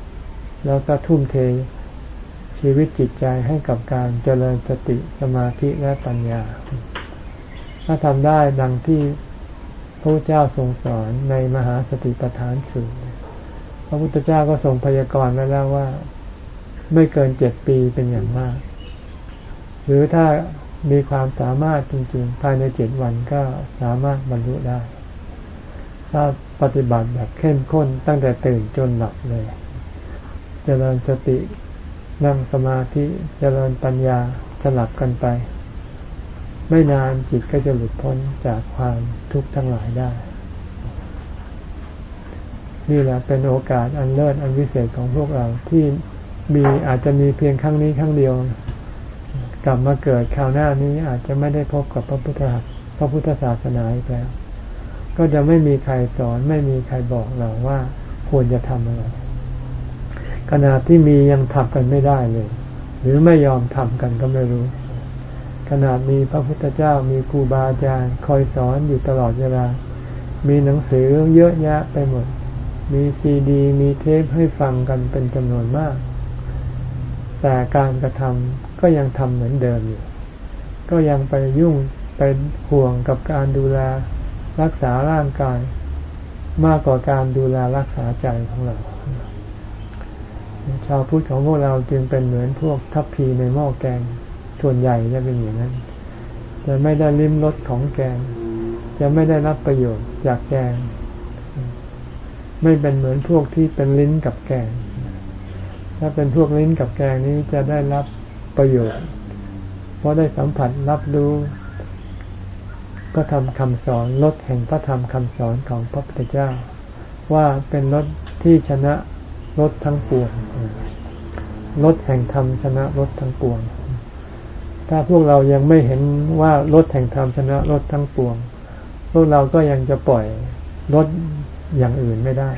ๆ แล้วก็ทุ่มเท ชีวิตจิตใจให้กับการเจริญสติสมาธิและปัญญา ถ้าทำได้ดังที่พระเจ้าทรงสอนในมหาสติปัฏฐานสูตรพระพุทธเจ้าก็ทรงพยากรณ์ไว้แล้วว่า ไม่เกินเจ็ดปีเป็นอย่างมาก หรือถ้ามีความสามารถจริงๆ ภายในเจ็ดวันก็สามารถบรรลุได้ ถ้าปฏิบัติแบบเข้มข้นตั้งแต่ตื่นจนหลับเลยเจริญสติ นั่งสมาธิเจริญปัญญาสลับกันไป ไม่นานจิตก็จะหลุดพ้นจากความทุกข์ทั้งหลายได้ นี่แหละเป็นโอกาสอันเลิศอันวิเศษของพวกเราที่มีอาจจะมีเพียงครั้งนี้ครั้งเดียว กลับมาเกิดคราวหน้านี้อาจจะไม่ได้พบกับพระพุทธพระพุทธศาสนาอีกแล้ว ก็จะไม่มีใครสอนไม่มีใครบอกเราว่าควรจะทำอะไร ขณะที่มียังทำกันไม่ได้เลย หรือไม่ยอมทำกันก็ไม่รู้ ขนาดมีพระพุทธเจ้ามีครูบาอาจารย์คอยสอนอยู่ตลอดเวลา มีหนังสือเยอะแยะไปหมด มีซีดี มีเทปให้ฟังกันเป็นจำนวนมาก แต่การกระทำก็ยังทำเหมือนเดิมอยู่ ก็ยังไปยุ่งไปห่วงกับการดูแลรักษาร่างกาย มากกว่าการดูแลรักษาใจของเรา ชาวพุทธของพวกเราจึงเป็นเหมือนพวกทัพพีในหม้อแกงส่วนใหญ่จะเป็นอย่างนั้น จะไม่ได้ลิ้มรสของแกง จะไม่ได้รับประโยชน์จากแกง ไม่เป็นเหมือนพวกที่เป็นลิ้นกับแกง ถ้าเป็นพวกลิ้นกับแกงนี้จะได้รับประโยชน์ เพราะได้สัมผัสรับรู้พระธรรมคำสอนรสแห่งพระธรรมคำสอนของพระพุทธเจ้า ว่าเป็นรสที่ชนะ รถทั้งปวงรถแห่งธรรมชนะรถทั้งปวง ถ้าพวกเรายังไม่เห็นว่ารถแห่งธรรมชนะรถทั้งปวง พวกเราก็ยังจะปล่อยรถอย่างอื่นไม่ได้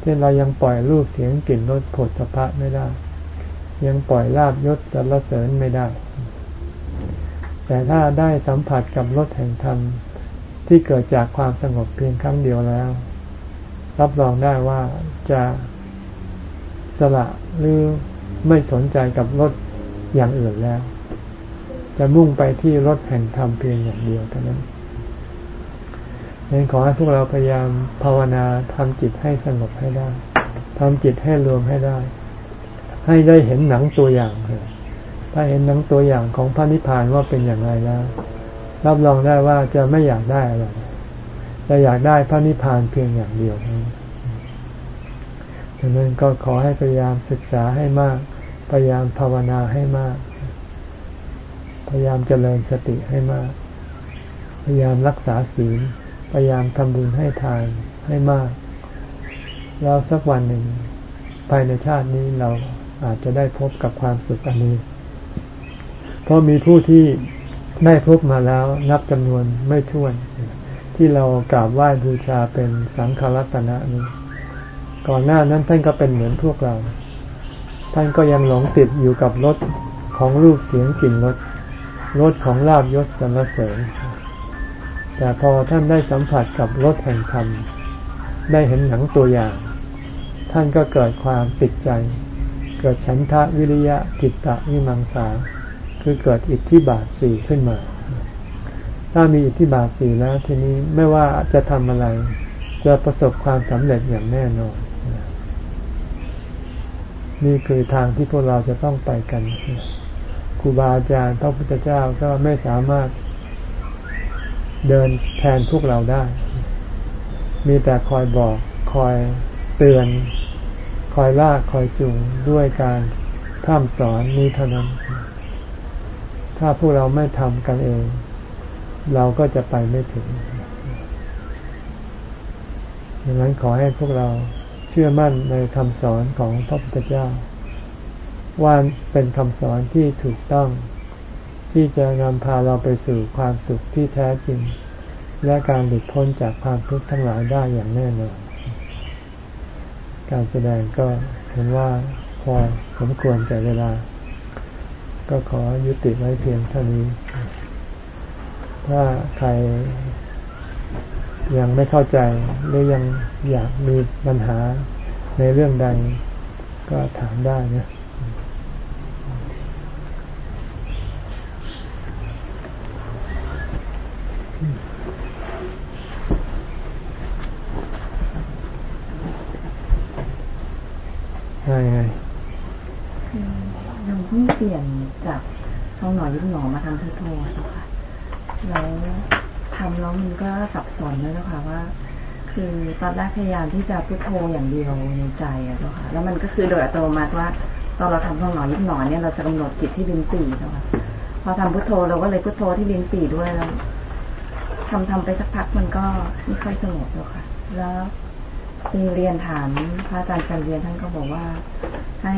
เช่นเรายังปล่อยรูปเสียงกลิ่นรสผลสะพะไม่ได้ ยังปล่อยลาบยศสรรเสริญไม่ได้ แต่ถ้าได้สัมผัสกับรถแห่งธรรมที่เกิดจากความสงบเพียงครั้งเดียวแล้ว รับรองได้ว่าจะ สละหรือไม่สนใจกับรถอย่างอื่นแล้ว จะมุ่งไปที่รถแห่งธรรมเพียงอย่างเดียวเท่านั้นนั้นขอให้พวกเราพยายามภาวนาทำจิตให้สงบให้ได้ทำจิตให้รวมให้ได้ ให้ได้เห็นหนังตัวอย่างเลยถ้าเห็นหนังตัวอย่างของพระนิพพานว่าเป็นอย่างไรแล้ว รับรองได้ว่าจะไม่อยากได้อะไรจะอยากได้พระนิพพานเพียงอย่างเดียวนั้น ก็ขอให้พยายามศึกษาให้มาก พยายามภาวนาให้มาก พยายามเจริญสติให้มาก พยายามรักษาศีล พยายามทำบุญให้ทานให้มาก แล้วสักวันหนึ่ง ภายในชาตินี้เราอาจจะได้พบกับความสุขอันนี้ เพราะมีผู้ที่ได้พบมาแล้วนับจำนวนไม่ถ้วน ที่เรากราบไหว้บูชาเป็นสังฆรัตนะนี้ ก่อนหน้านั้นท่านก็เป็นเหมือนพวกเรา ท่านก็ยังหลงติดอยู่กับรถของรูปเสียงกลิ่นรสรถของลาบยศสรรเสริญ แต่พอท่านได้สัมผัสกับรถแห่งธรรม ได้เห็นหนังตัวอย่าง ท่านก็เกิดความติดใจ เกิดฉันทะวิริยะจิตตะวิมังสา คือเกิดอิทธิบาทสี่ขึ้นมา ถ้ามีอิทธิบาทสี่แล้วทีนี้ไม่ว่าจะทำอะไร จะประสบความสำเร็จอย่างแน่นอน นี่คือทางที่พวกเราจะต้องไปกันครูบาอาจารย์พระพุทธเจ้าก็ไม่สามารถเดินแทนพวกเราได้ มีแต่คอยบอกคอยเตือน คอยลากคอยจูงด้วยการท่ามสอนนี้เท่านั้น ถ้าพวกเราไม่ทำกันเอง เราก็จะไปไม่ถึงดังนั้นขอให้พวกเรา ชื่อมั่นในคำสอนของพระพุทธเจ้า ว่าเป็นคำสอนที่ถูกต้อง ที่จะนำพาเราไปสู่ความสุขที่แท้จริง และการหลุดพ้นจากความทุกข์ทั้งหลายได้อย่างแน่นอนการแสดงก็เห็นว่าพอสมควรแก่เวลา ก็ขอยุติไว้เพียงเท่านี้ ถ้าใครยังไม่เข้าใจหรือยังอยากมีปัญหา ในเรื่องใดก็ถามได้นะใช่ไงคือเราเพิ่งเปลี่ยนจากท้องหน่อยยุบหนอมาทำพุทโธค่ะแล้วทำแล้วมันก็สับสนเลยนะคะว่า คือตอนแรก พยายามที่จะพุทโธอย่างเดียวในใจอะเจ้าค่ะ แล้วมันก็คือโดยอัตโนมัติว่าตอนเราทำท้องหนอนยิบหนอนเนี่ยเราจะกำหนดจิตที่ลิ้นปี่เจ้าค่ะ พอทำพุทโธเราก็เลยพุทโธที่ลิ้นปี่ด้วยแล้วทำทำไปสักพักมันก็ไม่ค่อยสงบแล้วค่ะ แล้วพที่เรียนถามพระอาจารย์การเรียนท่านก็บอกว่าให้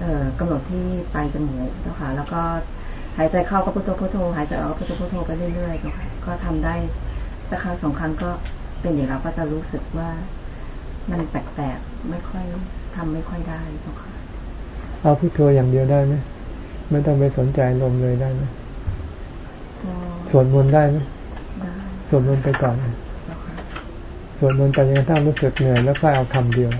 เอ่อกำหนดที่ปลายจมูกเจ้าค่ะ แล้วก็หายใจเข้าก็พุทโธพุทโธหายใจออกก็พุทโธพุทโธไปเรื่อยๆเจ้าค่ะ ก็ทำได้สักครั้งสองครั้งก็ เป็นอย่างเราก็จะรู้สึกว่ามันแปลกๆไม่ค่อยทำไม่ค่อยได้เจ้าค่ะเอาพุทโธอย่างเดียวได้ไหมไม่ต้องไปสนใจลมเลยได้ไหมสวดมนต์ได้ไหมสวดมนต์ไปก่อนสวดมนต์ไปจนกระทั่งรู้สึกเหนื่อยแล้วก็เอาคำเดียว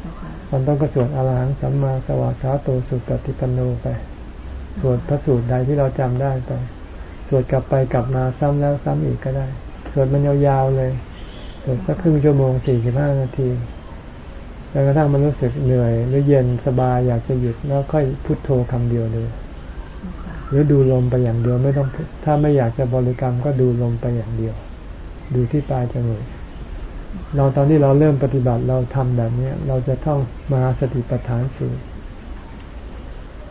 เจ้าค่ะมันต้องก็สวดอรหังสัมมาสวากขาโตสุปฏิปันโนไป สวดพระสูตรใดที่เราจำได้ไป สวดกลับไปกลับมาซ้ำแล้วซ้ำอีกก็ได้ สวดมันยาวๆเลย วดสักครึ่งชั่วโมงสี่สิบห้านาทีจนกระทั่งมันรู้สึกเหนื่อย หรือเย็นสบายอยากจะหยุดแล้วค่อยพุทโธคำเดียวเลยเจ้าค่ะหรือดูลมไปอย่างเดียวไม่ต้อง ถ้าไม่อยากจะบริกรรมก็ดูลมไปอย่างเดียว ดูที่ปลายจมูกเราตอนที่เราเริ่มปฏิบัติเราทำแบบเนี้ยเราจะท่องมหาสติปัฏฐานสูตร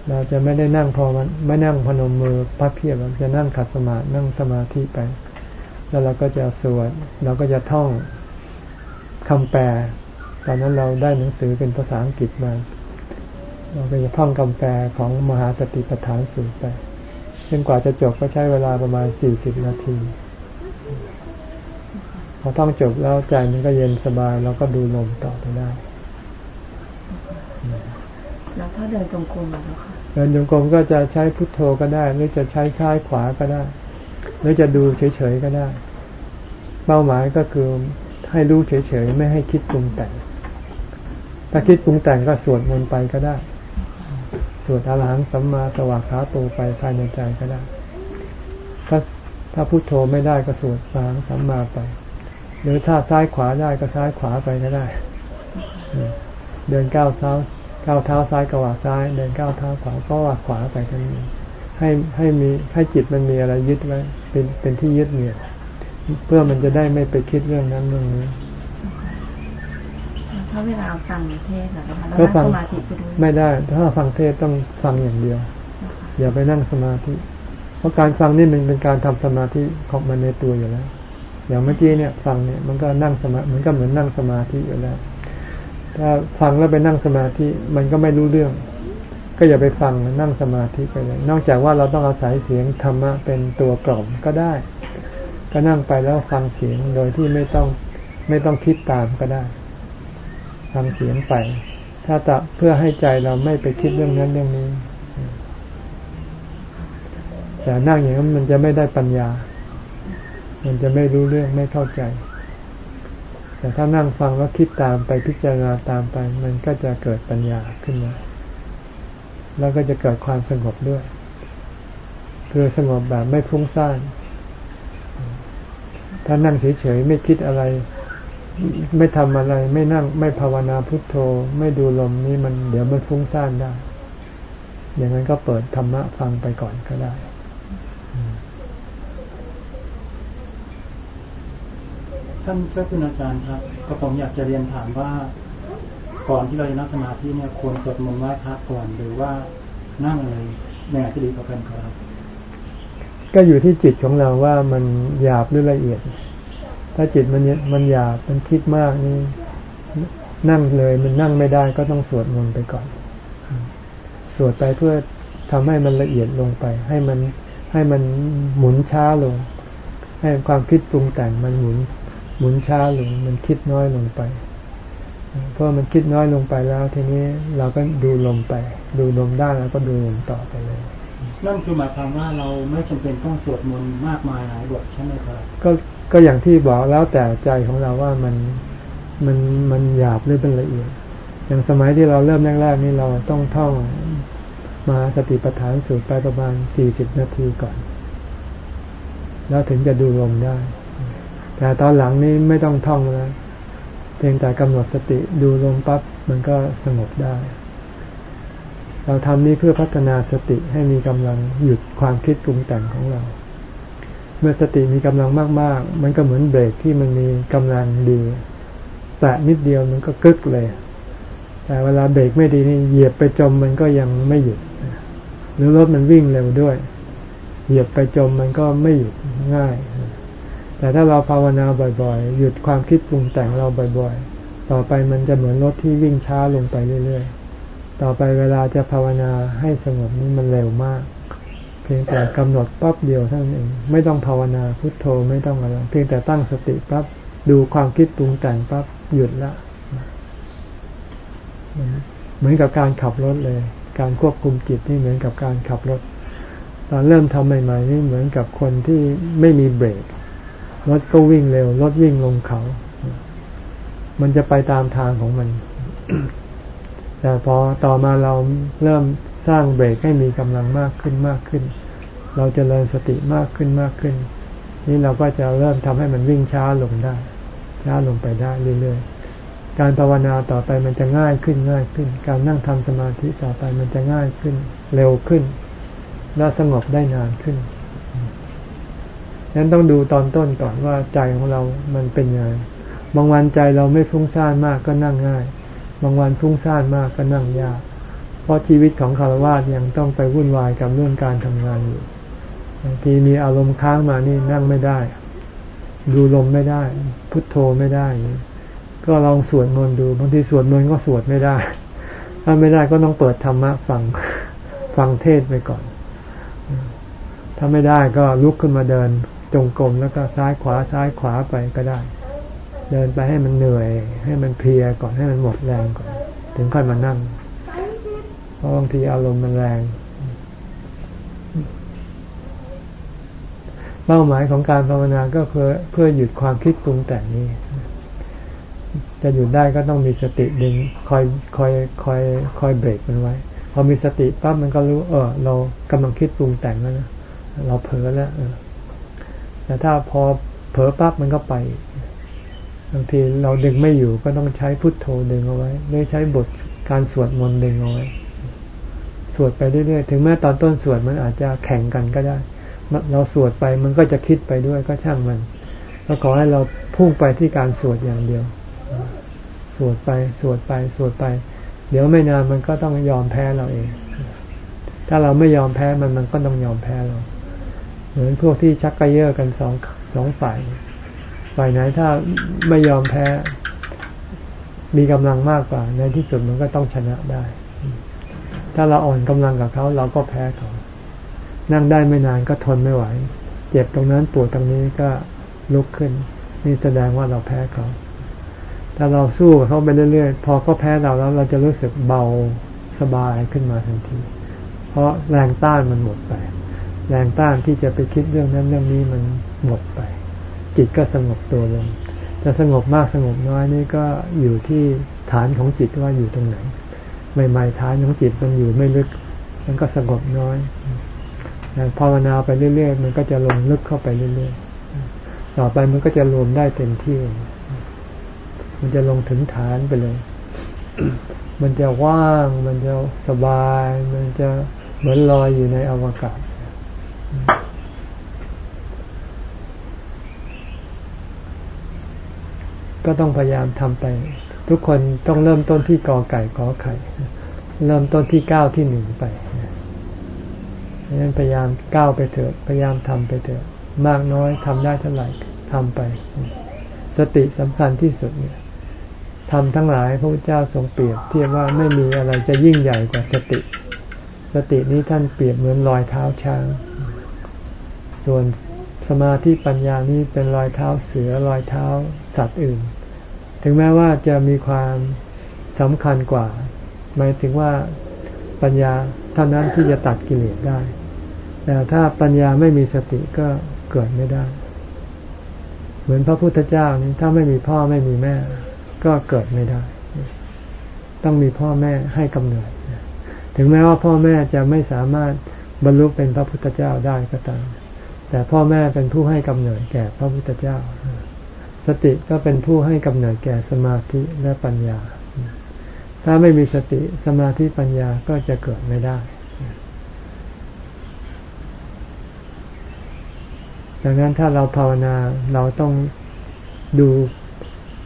เราจะไม่ได้นั่งพอมันไม่นั่งพนมมือพับเพียบเราจะนั่งขัดสมาธินั่งสมาธิไป แล้วเราก็จะสวดเราก็จะท่องคำแปล ตอนนั้นเราได้หนังสือเป็นภาษาอังกฤษมา เราก็จะท่องคำแปลของมหาสติปัฏฐานสูตรไปซึ่งกว่าจะจบก็ใช้เวลาประมาณสี่สิบนาที พอท่องจบแล้วใจมันก็เย็นสบายเราก็ดูลมต่อไปได้แล้วถ้าเดินจงกรมอะเจ้าค่ะเดินจงกรมก็จะใช้พุทโธก็ได้ หรือจะใช้ซ้ายขวาก็ได้ หรือจะดูเฉยๆก็ได้ เป้าหมายก็คือให้รู้เฉยๆไม่ให้คิดปรุงแต่ง ถ้าคิดปรุงแต่งก็สวดมนต์ไปก็ได้ สวดอรหังสัมมาสวากขาโตไปภายในใจก็ได้ ถ้าถ้าพุโทโธไม่ได้ก็สวดอรหังสัมมาไป หรือถ้าซ้ายขวาได้ก็ซ้ายขวาไปก็ได้ เดินก้าวเท้าก้าวเท้าซ้ายก็ว่าซ้าย เดินก้าวเท้าขวาก็ว่าขวาไปกันนี้ ให้ให้มีให้จิตมันมีอะไรยึดไว้ เป็นเป็นที่ยึดเหนี่ยวเพื่อมันจะได้ไม่ไปคิดเรื่องนั้นเรื่องนี้ถ้าเวลาฟังเทศน์อะเจ้าค่ะแล้วก็นั่งฟังสมาธิไปด้วยไม่ได้ ถ้าฟังเทศต้องฟังอย่างเดียวเจ้าค่ะอย่าไปนั่งสมาธิ เพราะการฟังนี่มันเป็นการทำสมาธิของมันในตัวอยู่แล้ว อย่างเมื่อกี้เนี่ย ฟังเนี่ยมันก็นั่งสมามันก็เหมือนนั่งสมาธิอยู่แล้ว ถ้าฟังแล้วไปนั่งสมาธิมันก็ไม่รู้เรื่อง ก็อย่าไปฟังนั่งสมาธิไปเลย นอกจากว่าเราต้องอาศัยเสียงธรรมะเป็นตัวกล่อมก็ได้ ก็นั่งไปแล้วฟังเสียงโดยที่ไม่ต้องไม่ต้องคิดตามก็ได้ ฟังเสียงไป ถ้าจะเพื่อให้ใจเราไม่ไปคิดเรื่องนั้นเรื่องนี้ แต่นั่งอย่างนั้นมันจะไม่ได้ปัญญา มันจะไม่รู้เรื่องไม่เข้าใจ แต่ถ้านั่งฟังแล้วคิดตามไปพิจารณาตามไป มันก็จะเกิดปัญญาขึ้นมา แล้วก็จะเกิดความสงบด้วย คือสงบแบบไม่ฟุ้งซ่าน ถ้านั่งเฉยๆไม่คิดอะไร ไม่ทำอะไร ไม่นั่งไม่ภาวนาพุทโธ ไม่ดูลมนี่มันเดี๋ยวมันฟุ้งซ่านได้ อย่างนั้นก็เปิดธรรมะฟังไปก่อนก็ได้ท่านเจ้าคุณอาจารย์ครับก็ผมอยากจะเรียนถามว่า ก่อนที่เราจะนั่งสมาธิเนี่ยควรสวดมนต์ไหว้พระก่อนหรือว่านั่งเลยยังไงจะดีกว่ากันครับ ก็อยู่ที่จิตของเราว่ามันหยาบหรือละเอียด ถ้าจิตมันเนี่ยมันหยาบมันคิดมากนี่นั่งเลยมันนั่งไม่ได้ก็ต้องสวดมนต์ไปก่อน สวดไปเพื่อทำให้มันละเอียดลงไป ให้มันให้มันหมุนช้าลง ให้ความคิดปรุงแต่งมันหมุนหมุนช้าลงมันคิดน้อยลงไป เพราะมันคิดน้อยลงไปแล้ว ทีนี้เราก็ดูลมไป ดูลมได้แล้วก็ดูลมต่อไปเลย นั่นคือหมายความว่าเราไม่จำเป็นต้องสวดมนต์มากมายหลายบทใช่ไหมครับก็ก็อย่างที่บอกแล้วแต่ใจของเราว่ามันมันมันหยาบหรือเป็นละเอียด อย่างสมัยที่เราเริ่มแรกๆนี่เราต้องท่องมาสติปัฏฐานสูตรไปประมาณสี่สิบนาทีก่อน แล้วถึงจะดูลมได้ แต่ตอนหลังนี้ไม่ต้องท่องแล้ว เพียงแต่กำหนดสติดูลมปั๊บมันก็สงบได้ เราทำนี้เพื่อพัฒนาสติให้มีกำลังหยุดความคิดปรุงแต่งของเรา เมื่อสติมีกำลังมาก ๆ มันก็เหมือนเบรกที่มันมีกำลังดี แตะนิดเดียวมันก็กึกเลย แต่เวลาเบรกไม่ดีนี่เหยียบไปจมมันก็ยังไม่หยุด หรือรถมันวิ่งเร็วด้วย เหยียบไปจมมันก็ไม่หยุดง่าย แต่ถ้าเราภาวนาบ่อยๆ หยุดความคิดปรุงแต่งเราบ่อยๆ ต่อไปมันจะเหมือนรถที่วิ่งช้าลงไปเรื่อยๆ ต่อไปเวลาจะภาวนาให้สงบนี้มันเร็วมาก เพียงแต่กำหนดปั๊บเดียวเท่านั้นเองไม่ต้องภาวนาพุทโธไม่ต้องอะไรเพียงแต่ตั้งสติปั๊บดูความคิดปรุงแต่งปั๊บหยุดละเหมือนกับการขับรถเลย การควบคุมจิตนี่เหมือนกับการขับรถ ตอนเริ่มทำใหม่ๆนี่เหมือนกับคนที่ไม่มีเบรก รถก็วิ่งเร็ว รถวิ่งลงเขา มันจะไปตามทางของมัน แต่พอต่อมาเราเริ่มสร้างเบรกให้มีกำลังมากขึ้นมากขึ้น เราจะเริญสติมากขึ้นมากขึ้น นี่เราก็จะเริ่มทำให้มันวิ่งช้าลงได้ ช้าลงไปได้เรื่อยๆ การภาวนาต่อไปมันจะง่ายขึ้นง่ายขึ้น การนั่งทำสมาธิต่อไปมันจะง่ายขึ้น เร็วขึ้น และสงบได้นานขึ้น นั้นต้องดูตอนต้นก่อนว่าใจของเรามันเป็นยังไง บางวันใจเราไม่ฟุ้งซ่านมากก็นั่งง่าย บางวันฟุ้งซ่านมากก็นั่งยาก เพราะชีวิตของคารวะยังต้องไปวุ่นวายกับเรื่องการทำงานอยู่ บางทีมีอารมณ์ค้างมานี่นั่งไม่ได้ ดูลมไม่ได้ พุทโธไม่ได้ ก็ลองสวดมนต์ดู บางทีสวดมนต์ก็สวดไม่ได้ ถ้าไม่ได้ก็ต้องเปิดธรรมะฟัง ฟังเทศไปก่อน ถ้าไม่ได้ก็ลุกขึ้นมาเดิน จงกรมแล้วก็ซ้ายขวาซ้ายขวาไปก็ได้ เดินไปให้มันเหนื่อย ให้มันเพลียก่อนให้มันหมดแรงก่อน ถึงค่อยมานั่ง เพราะบางทีอารมณ์มันแรง เป้าหมายของการภาวนาก็เพื่อเพื่อหยุดความคิดปรุงแต่งนี้ จะหยุดได้ก็ต้องมีสติดึงคอยคอยคอยคอยเบรกมันไว้พอมีสติปั๊บมันก็รู้ เออ เรากำลังคิดปรุงแต่งแล้วนะเราเผลอแล้วเออ แต่ถ้าพอเผลอปั๊บมันก็ไปบางทีเราดึงไม่อยู่ก็ต้องใช้พุทโธดึงเอาไว้หรือใช้บทการสวดมนต์ดึงเอาไว้สวดไปเรื่อยๆ ถึงแม้ตอนต้นสวดมันอาจจะแข่งกันก็ได้ เราสวดไปมันก็จะคิดไปด้วยก็ช่างมันก็ขอให้เราพุ่งไปที่การสวดอย่างเดียว สวดไปสวดไปสวดไป เดี๋ยวไม่นานมันก็ต้องยอมแพ้เราเอง ถ้าเราไม่ยอมแพ้มันมันก็ต้องยอมแพ้เรา เหมือนพวกที่ชักกระเยาะกันสองสองฝ่าย ฝ่ายไหนถ้าไม่ยอมแพ้ มีกำลังมากกว่า ในที่สุดมันก็ต้องชนะได้ ถ้าเราอ่อนกำลังกับเขาเราก็แพ้เขานั่งได้ไม่นานก็ทนไม่ไหว เจ็บตรงนั้นปวดตรงนี้ก็ลุกขึ้น นี่แสดงว่าเราแพ้เขาถ้าเราสู้กับเขาไปเรื่อยๆ พอเขาแพ้เราแล้วเราจะรู้สึกเบาสบายขึ้นมาทันที เพราะแรงต้านมันหมดไป แรงต้านที่จะไปคิดเรื่องนั้นเรื่องนี้มันหมดไป จิตก็สงบตัวลงจะสงบมากสงบน้อยนี่ก็อยู่ที่ฐานของจิตว่าอยู่ตรงไหนใหม่ๆฐานของจิตมันอยู่ไม่ลึก มันก็สงบน้อยภาวนาไปเรื่อยๆ มันก็จะลงลึกเข้าไปเรื่อยๆ ต่อไปมันก็จะรวมได้เต็มที่ มันจะลงถึงฐานไปเลย มันจะว่าง มันจะสบาย มันจะเหมือนลอยอยู่ในอวกาศ ก็ต้องพยายามทำไป ทุกคนต้องเริ่มต้นที่กอไก่กอไข่ เริ่มต้นที่ก้าวที่หนึ่งไปดังนั้นพยายามก้าวไปเถอะพยายามทำไปเถอะมากน้อยทำได้เท่าไหร่ทำไป สติสำคัญที่สุดเนี่ยทำทั้งหลายพระพุทธเจ้าทรงเปรียบเทียบว่าไม่มีอะไรจะยิ่งใหญ่กว่าสติ สตินี้ท่านเปรียบเหมือนรอยเท้าช้าง ส่วนสมาธิปัญญานี้เป็นรอยเท้าเสือรอยเท้าสัตว์อื่น ถึงแม้ว่าจะมีความสำคัญกว่า หมายถึงว่าปัญญาเท่านั้นที่จะตัดกิเลสได้ แต่ถ้าปัญญาไม่มีสติก็เกิดไม่ได้ เหมือนพระพุทธเจ้านี้ถ้าไม่มีพ่อไม่มีแม่ ก็เกิดไม่ได้ ต้องมีพ่อแม่ให้กำเนิด ถึงแม้ว่าพ่อแม่จะไม่สามารถบรรลุเป็นพระพุทธเจ้าได้ก็ตาม แต่พ่อแม่เป็นผู้ให้กำเนิดแก่พระพุทธเจ้า สติก็เป็นผู้ให้กำเนิดแก่สมาธิและปัญญา ถ้าไม่มีสติสมาธิปัญญาก็จะเกิดไม่ได้ดังนั้นถ้าเราภาวนาเราต้องดู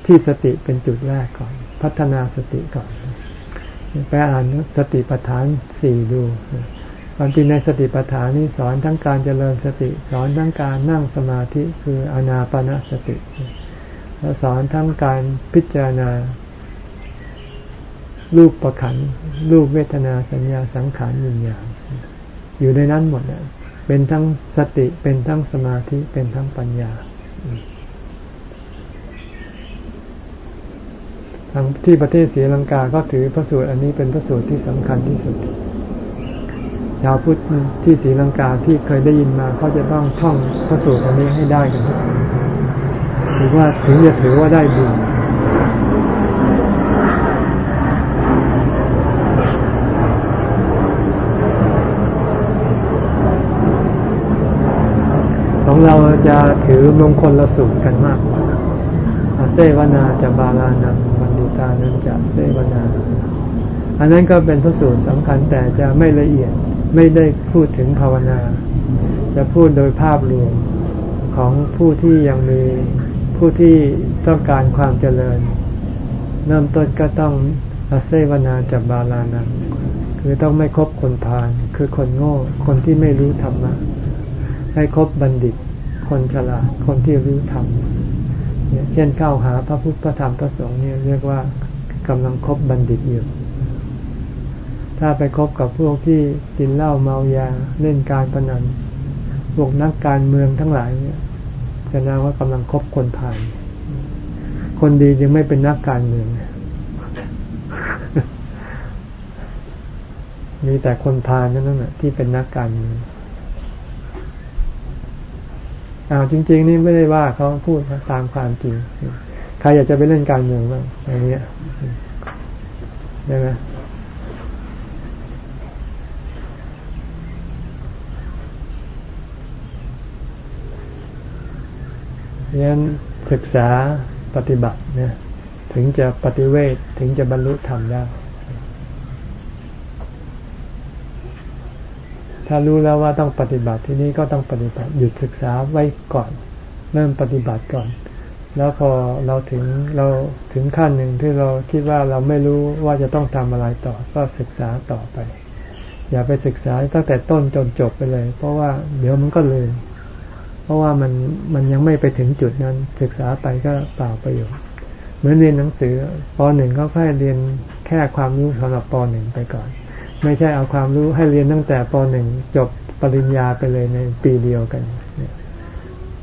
ที่สติเป็นจุดแรกก่อน พัฒนาสติก่อน ไปอ่านสติปัฏฐานสี่ดู ความจริงในสติปัฏฐานนี้สอนทั้งการเจริญสติ สอนทั้งการนั่งสมาธิคืออนาปนาสติ แล้วสอนทั้งการพิจารณารูปประขันรูปเวทนาสัญญาสังขารวิญญาณอยู่ในนั้นหมดเนี่ยเป็นทั้งสติเป็นทั้งสมาธิเป็นทั้งปัญญาทางที่ประเทศศรีลังกาก็ถือพระสูตรอันนี้เป็นพระสูตรที่สำคัญที่สุด ชาวพุทธที่ศรีลังกาที่เคยได้ยินมาเขาจะต้องท่องพระสูตรนี้ให้ได้กันทุกคนถือว่าถึงจะถือว่าได้บุญของเราจะถือมงคลละสูตรกันมากกว่าเซวนาจะบาลานังบันดิตานันจะเซวนา อันนั้นก็เป็นพระสูตรสำคัญแต่จะไม่ละเอียด ไม่ได้พูดถึงภาวนา จะพูดโดยภาพรวมของผู้ที่ยังมีผู้ที่ต้องการความเจริญ เริ่มต้นก็ต้องอาเซวนาจับบาลานังคือต้องไม่คบคนพาลคือคนโง่ คนที่ไม่รู้ธรรมะให้คบบัณฑิต คนฉลาดคนที่รู้ธรรมเช่นเข้าหาพระพุทธพระธรรมพระสงฆ์เนี่ยเรียกว่ากำลังคบบัณฑิตอยู่ ถ้าไปคบกับพวกที่กินเหล้าเมายาเล่นการพนันพวกนักการเมืองทั้งหลายเนี่ยแสดงว่ากำลังคบคนผ่าน คนดียังไม่เป็นนักการเมือง มีแต่คนพาลนั่นแหละที่เป็นนักการเมืองอ้าวจริง ๆ นี่ไม่ได้ว่าเขาพูดตามความจริง ใครอยากจะไปเล่นการเมืองบ้างอย่างนี้ใช่ไหม เรียนศึกษาปฏิบัติเนี่ยถึงจะปฏิเวทถึงจะบรรลุธรรมได้ ถ้ารู้แล้วว่าต้องปฏิบัติที่นี้ก็ต้องปฏิบัติหยุดศึกษาไว้ก่อน เริ่มปฏิบัติก่อน แล้วพอเราถึงเราถึงขั้นหนึ่งที่เราคิดว่าเราไม่รู้ว่าจะต้องทำอะไรต่อ ก็ศึกษาต่อไป อย่าไปศึกษาตั้งแต่ต้นจนจบไปเลย เพราะว่าเดี๋ยวมันก็ลืม เพราะว่ามันมันยังไม่ไปถึงจุดนั้น ศึกษาไปก็เปล่าประโยชน์เหมือนเรียนหนังสือปหนึ่งก็แค่เรียนแค่ความรู้สำหรับปหนึ่งไปก่อน ไม่ใช่เอาความรู้ให้เรียนตั้งแต่ปหนึ่งจบปริญญาไปเลยในปีเดียวกัน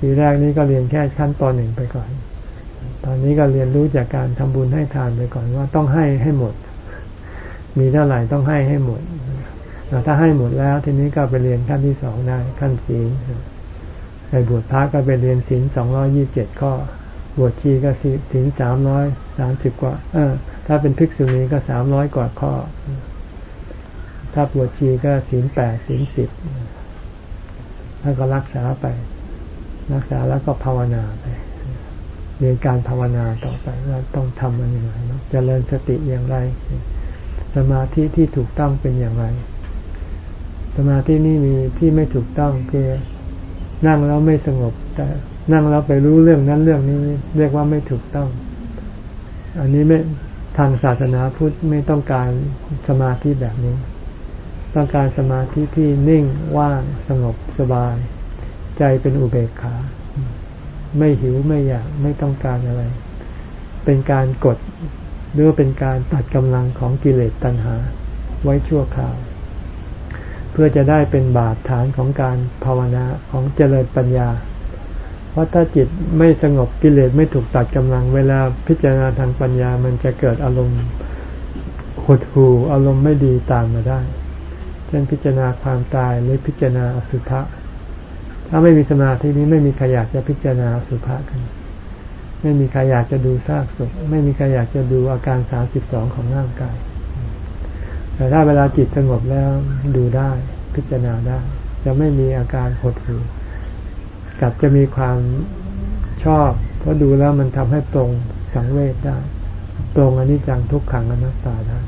ปีแรกนี้ก็เรียนแค่ขั้นปหนึ่งไปก่อน ตอนนี้ก็เรียนรู้จากการทำบุญให้ทานไปก่อนว่าต้องให้ให้หมด มีเท่าไหร่ต้องให้ให้หมดถ้าให้หมดแล้ว ทีนี้ก็ไปเรียนขั้นที่สองได้ขั้นศีล ไปบวชพระก็ไปเรียนศีลสองร้อยี่บเจ็ดข้อ บวชชีก็ศีลสามร้อยสามสิบกว่า เออ ถ้าเป็นภิกษุณีก็สามร้อยกว่าข้อ ถ้าบวชชีก็ศีลแปดศีลสิบแล้วก็รักษาไป รักษาแล้วก็ภาวนาไปเรียนการภาวนาต่อไปว่าต้องทำมันอย่างไรเจเจริญสติอย่างไร สมาธิที่ถูกต้องเป็นอย่างไร สมาธินี่มีที่ไม่ถูกต้องคือ นั่งแล้วไม่สงบแต่นั่งแล้วไปรู้เรื่องนั้นเรื่องนี้ เรียกว่าไม่ถูกต้อง อันนี้ไม่ทางศาสนาพุทธไม่ต้องการสมาธิแบบนี้ ต้องการสมาธิที่นิ่งว่างสงบสบาย ใจเป็นอุเบกขา ไม่หิวไม่อยากไม่ต้องการอะไร เป็นการกดหรือเป็นการตัดกำลังของกิเลสตัณหา ไว้ชั่วคราว พื่อจะได้เป็นบาดฐานของการภาวนาของเจริญปัญญา เพราะถ้าจิตไม่สงบกิเลสไม่ถูกตัดกำลัง เวลาพิจารณาทางปัญญามันจะเกิดอารมณ์หดหู่อารมณ์ไม่ดีตามมาได้เช่นพิจารณาความตายหรือพิจารณาอสุภะถ้าไม่มีสมาธินี้ไม่มีใครอยากจะพิจารณาอสุภะกันไม่มีใครอยากจะดูซากศพไม่มีใครอยากจะดูอาการสามสิบสองของร่างกาย แต่ถ้าเวลาจิตสงบแล้วดูได้พิจารณาได้ จะไม่มีอาการหดหู่กลับจะมีความชอบ เพราะดูแล้วมันทำให้ตรงสังเวชได้ ตรงอนิจจังทุกขังอนัตตาได้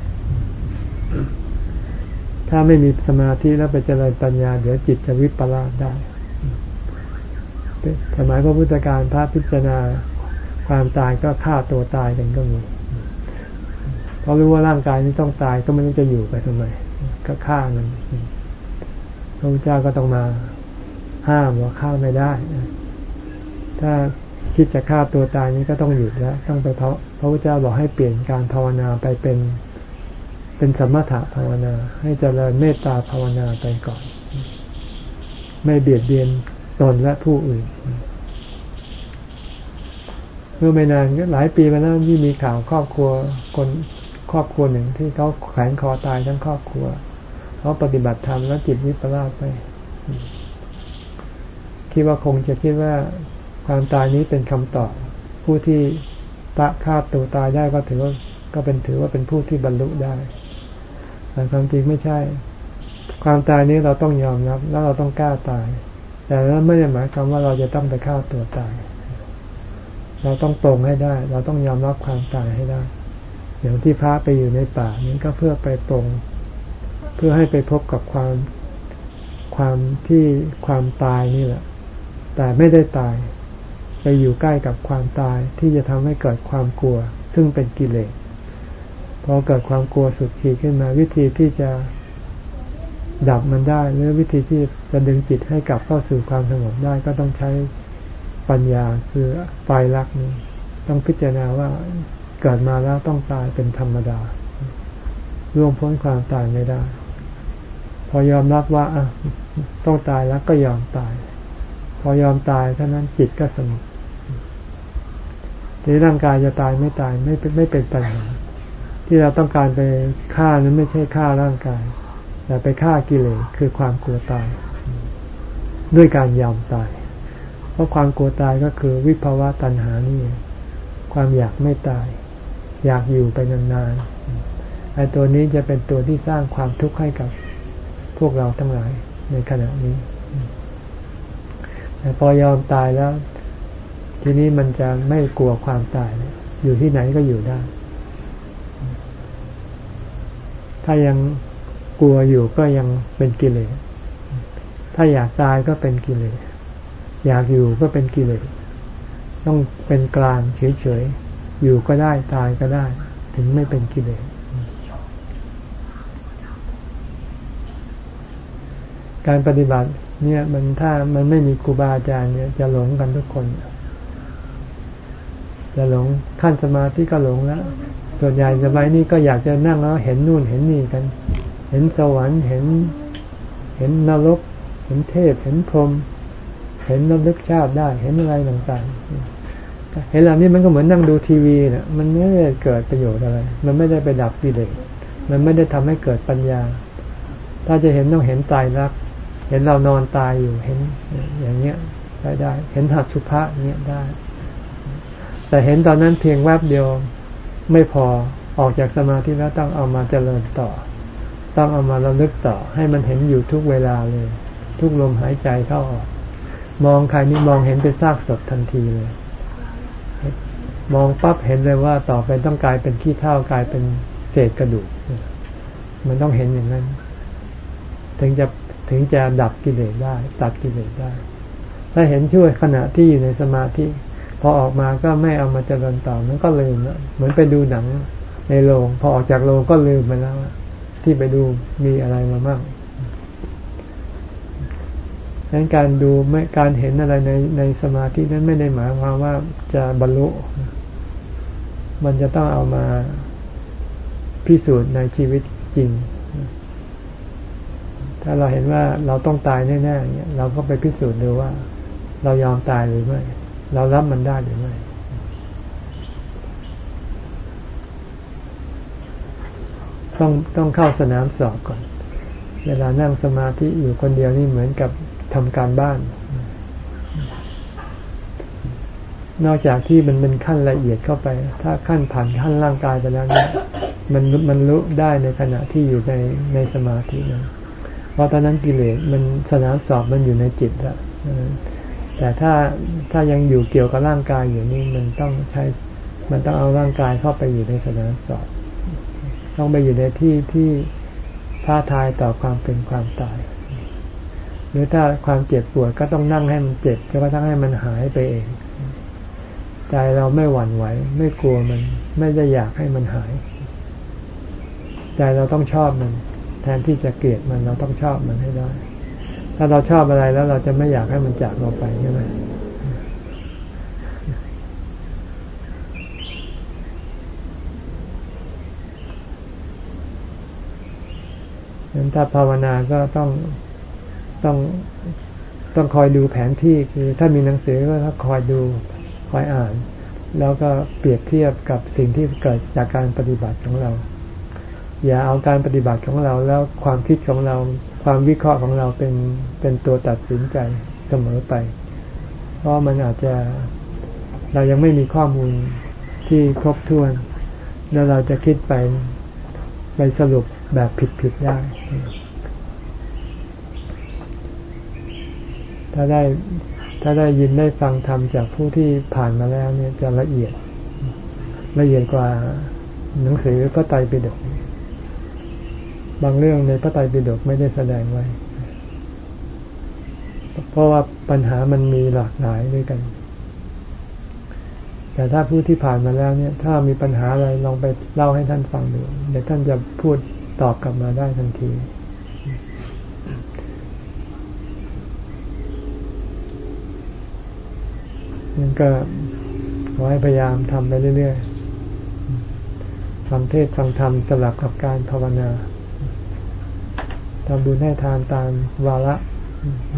ถ้าไม่มีสมาธิแล้วไปเจริญปัญญา เดี๋ยวจิตจะวิปลาสได้สมัยพระพุทธการพระพิจารณาความตายก็ฆ่าตัวตายกันก็มี เพราะรู้ว่าร่างกายนี้ต้องตายก็ไม่รู้จะอยู่ไปทำไมก็ฆ่ามันพระพุทธเจ้าก็ต้องมาห้ามว่าฆ่าไม่ได้ ถ้าคิดจะฆ่าตัวตายนี้ก็ต้องหยุดแล้ว ต้องไปเพราะพระพุทธเจ้าบอกให้เปลี่ยนการภาวนาไปเป็น เป็นสมถะภาวนา ให้เจริญเมตตาภาวนาไปก่อน ไม่เบียดเบียนตนและผู้อื่น เมื่อไม่นานก็หลายปีมาแล้วที่มีข่าวครอบครัวคน ครอบครัวหนึ่งที่เขาแขวนคอตายทั้งครอบครัวเขาะปฏิบัติธรรมแล้วจิตวิปลาสไป คิดว่าคงจะคิดว่าความตายนี้เป็นคำตอบ ผู้ที่ตะฆ่าตัวตายได้ก็ถือว่าก็เป็นถือว่าเป็นผู้ที่บรรลุได้ แต่ความจริงไม่ใช่ ความตายนี้เราต้องยอมรับ แล้วเราต้องกล้าตาย แต่นั้นไม่ได้หมายความว่าเราจะต้องไปฆ่าตัวตาย เราต้องตรงให้ได้ เราต้องยอมรับความตายให้ได้ อย่างที่พระไปอยู่ในป่านี้ก็เพื่อไปตรง เพื่อให้ไปพบกับความความที่ความตายนี่แหละ แต่ไม่ได้ตาย ไปอยู่ใกล้กับความตายที่จะทำให้เกิดความกลัว ซึ่งเป็นกิเลสพอเกิดความกลัวสุดขีดขึ้นมา วิธีที่จะดับมันได้หรือวิธีที่จะดึงจิตให้กลับเข้าสู่ความสงบได้ก็ต้องใช้ปัญญาคือไฟลักนี้ต้องพิจารณาว่า เกิดมาแล้วต้องตายเป็นธรรมดาล่วงพ้นความตายไม่ได้ พอยอมรับว่าต้องตายแล้วก็ยอมตาย พอยอมตายเท่านั้นจิตก็สงบทีร่างกายจะตายไม่ตายไม่ไม่เป็นปัญหาที่เราต้องการไปฆ่านั้นไม่ใช่ฆ่าร่างกาย แต่ไปฆ่ากิเลสคือความกลัวตาย ด้วยการยอมตาย เพราะความกลัวตายก็คือวิภาวะตัณหานี่ความอยากไม่ตาย อยากอยู่ไปนานๆไอ้ตัวนี้จะเป็นตัวที่สร้างความทุกข์ให้กับพวกเราทั้งหลายในขณะนี้แต่พอยอมตายแล้ว ทีนี้มันจะไม่กลัวความตาย อยู่ที่ไหนก็อยู่ได้ ถ้ายังกลัวอยู่ก็ยังเป็นกิเลส ถ้าอยากตายก็เป็นกิเลส อยากอยู่ก็เป็นกิเลส ต้องเป็นกลางเฉยๆ อยู่ก็ได้ตายก็ได้ ถึงไม่เป็นกิเลสการปฏิบัติ เนี่ยมันถ้ามันไม่มีครูบาอาจารย์เนี่ยจะหลงกันทุกคนจะหลงขั้นสมาธิก็หลงแล้วส่วนใหญ่สมัยนี้ก็อยากจะนั่งแล้วเห็นนู่นเห็นนี่กัน เห็นสวรรค์เห็น เห็นนรก เห็นเทพเห็นพรหมเห็นนลึกชาติได้ เห็นอะไรต่างๆ เห็นเหล่านี้มันก็เหมือนนั่งดูทีวีเนะ่ะมันไม่ได้เกิดประโยชน์อะไร มันไม่ได้ไปดับกิเลสมันไม่ได้ทำให้เกิดปัญญา ถ้าจะเห็นต้องเห็นตายรัก เห็นเรานอนตายอยู่เห็นอย่างเงี้ยได้ได้ เห็นหัตสุภะเนี้ยได้ แต่เห็นตอนนั้นเพียงแวบเดียวไม่พอออกจากสมาธิแล้วต้องเอามาเจริญต่อ ต้องเอามาระลึกต่อ ให้มันเห็นอยู่ทุกเวลาเลย ทุกลมหายใจเข้าออก มองใครนี่มองเห็นเป็นซากศพทันทีเลย มองปั๊บเห็นเลยว่าต่อไปต้องกลายเป็นขี้เท่ากลายเป็นเศษกระดูก มันต้องเห็นอย่างนั้น ถึงจะถึงจะดับกิเลสได้ ตัดกิเลสได้ ถ้าเห็นช่วยขณะที่อยู่ในสมาธิพอออกมาก็ไม่เอามาเจริญต่อมันก็ลืมแล้วเหมือนไปดูหนังในโรงพอออกจากโรงก็ลืมไปแล้วที่ไปดูมีอะไรมาบ้างดังนั้นการดูไม่การเห็นอะไรในในสมาธินั้นไม่ได้หมายความว่าจะบรรลุ มันจะต้องเอามาพิสูจน์ในชีวิตจริง ถ้าเราเห็นว่าเราต้องตายแน่ๆเนี่ยเราก็ไปพิสูจน์ดูว่า เรายอมตายหรือไม่ เรารับมันได้หรือไม่ต้องต้องเข้าสนามสอบก่อน เวลานั่งสมาธิอยู่คนเดียวนี่เหมือนกับทำการบ้าน นอกจากที่มันเป็นขั้นละเอียดเข้าไป ถ้าขั้นผ่านขั้นร่างกายไปแล้วเนี่ยมันมันรู้ได้ในขณะที่อยู่ในในสมาธินะเพราะตอนนั้นกิเลสมันสนามสอบมันอยู่ในจิตแล้วแต่ถ้าถ้ายังอยู่เกี่ยวกับร่างกายอยู่นี่มันต้องใช้ มันต้องเอาร่างกายเข้าไปอยู่ในสนามสอบ ต้องไปอยู่ในที่ที่ท้าทายต่อความเป็นความตาย หรือถ้าความเจ็บปวดก็ต้องนั่งให้มันเจ็บจนกระทั่งให้มันหายไปเอง ใจเราไม่หวั่นไหว ไม่กลัวมัน ไม่ได้อยากให้มันหาย ใจเราต้องชอบมัน แทนที่จะเกลียดมันเราต้องชอบมันให้ได้ ถ้าเราชอบอะไรแล้วเราจะไม่อยากให้มันจากเราไปใช่ไหมฉะนั้นถ้าภาวนาก็ต้องต้องต้องคอยดูแผนที่คือถ้ามีหนังสือก็ต้องคอยดู คอยอ่าน แล้วก็เปรียบเทียบกับสิ่งที่เกิดจากการปฏิบัติของเรา อย่าเอาการปฏิบัติของเราแล้วความคิดของเรา ความวิเคราะห์ของเราเป็นเป็นตัวตัดสินใจเสมอไป เพราะมันอาจจะเรายังไม่มีข้อมูลที่ครบถ้วน แล้วเราจะคิดไปไปสรุปแบบผิดๆได้ถ้าได้ ถ้าได้ยินได้ฟังธรรมจากผู้ที่ผ่านมาแล้วเนี่ยจะละเอียด ละเอียดกว่าหนังสือพระไตรปิฎกบางเรื่องในพระไตรปิฎกไม่ได้แสดงไว้ เพราะว่าปัญหามันมีหลากหลายด้วยกัน แต่ถ้าผู้ที่ผ่านมาแล้วเนี่ย ถ้ามีปัญหาอะไรลองไปเล่าให้ท่านฟังดู เดี๋ยวท่านจะพูดตอบกลับมาได้ทันที นั่นก็ขอให้พยายามทำไปเรื่อยๆฟังเทศฟังธรรมสลับกับการภาวนาทำบุญให้ทานตามวาระ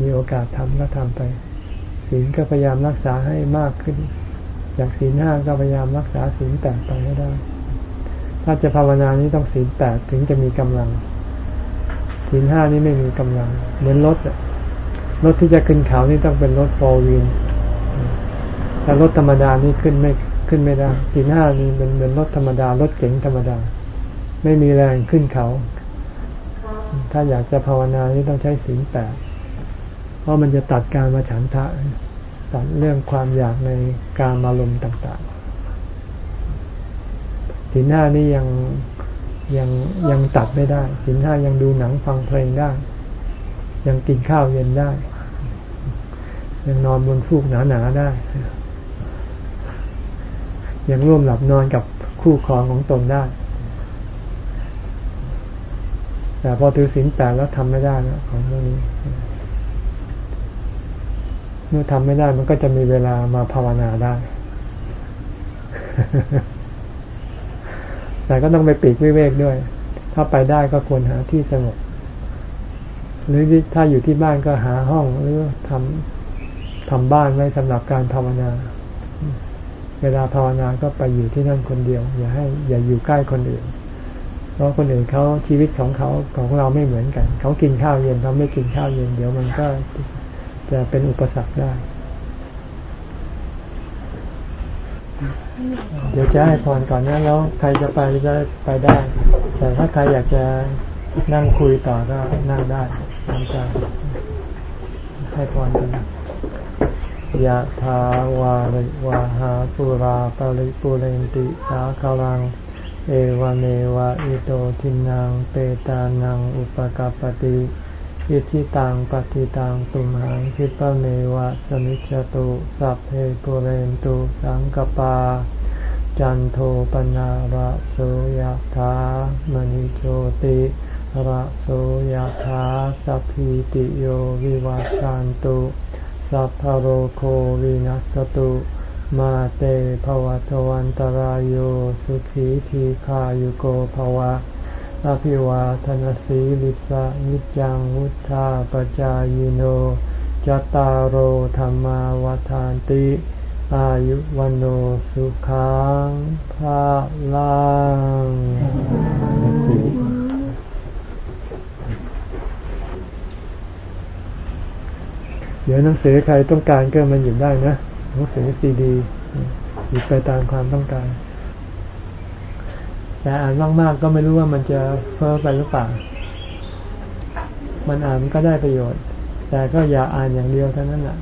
มีโอกาสทำก็ทำไปศีลก็พยายามรักษาให้มากขึ้น จากศีลห้าก็พยายามรักษาศีลแปดไปให้ได้ ถ้าจะภาวนานี้ต้องศีลแปดถึงจะมีกำลังศีลห้านี้ไม่มีกำลัง เหมือนรถรถที่จะขึ้นเขานี่ต้องเป็นรถโฟวิน แต่รถธรรมดานี่ขึ้นไม่ขึ้นไม่ได้สีห้านี่เป็นเป็นรถธรรมดารถเก๋งธรรมดา ไม่มีแรงขึ้นเขา ถ้าอยากจะภาวนานี่ต้องใช้สีแปดเพราะมันจะตัดการมาฉันทะตัดเรื่องความอยากในการมารมต่างๆสีห้านี่ยังยังยังตัดไม่ได้สีห้ายังดูหนังฟังเพลงได้ ยังกินข้าวเย็นได้ ยังนอนบนฟูกหนาๆได้ ยังร่วมหลับนอนกับคู่ครองของตนได้ แต่พอถือศีลแปดแล้วทำไม่ได้นะของพวกนี้ เมื่อทำไม่ได้มันก็จะมีเวลามาภาวนาได้ แต่ก็ต้องไปปีกวิเวกด้วย ถ้าไปได้ก็ควรหาที่สงบ หรือถ้าอยู่ที่บ้านก็หาห้องหรือทำทำบ้านไว้สำหรับการภาวนา เวลาภาวนาก็ไปอยู่ที่นั่นคนเดียว อย่าให้อย่าอยู่ใกล้คนอื่น เพราะคนอื่นเขาชีวิตของเขาของเราไม่เหมือนกัน เขากินข้าวเย็นเขาไม่กินข้าวเย็นเดี๋ยวมันก็จะเป็นอุปสรรคได้ เดี๋ยวจะให้พรก่อนนะแล้วใครจะไปจะไปได้ แต่ถ้าใครอยากจะนั่งคุยต่อก็นั่งได้ตามใจให้พรกัน ยะถาวาริวาหาปุราปริปุเรนติสาคลัง เอวเมวะอิโตทินังเปตานังอุปกาปติอิทิตังปฏิตังตุมหังคิปะเมวะสมิจตุสัพเพปุเรนตุสังกปา จันโทปนาระโสยถามณิโชติระโสยถาสัพพิติโยวิวัชชันตุ สัพพโรโควินัสตุมาเตภวัตวันตารโยสุขีทีขายุโกภวะอภิวาทนสีลิสะนิจังวุธาปจายโนจตารโหธรรมาวทานติ อายุวันโอสุขังภาลัง เดี๋ยวหนังสือใครต้องการก็มันหยิบได้นะหนังสือซีดีหยิบไปตามความต้องการ แต่อ่านมากๆก็ไม่รู้ว่ามันจะเพ้อไปหรือเปล่า มันอ่านก็ได้ประโยชน์ แต่ก็อย่าอ่านอย่างเดียวเท่านั้นแหละ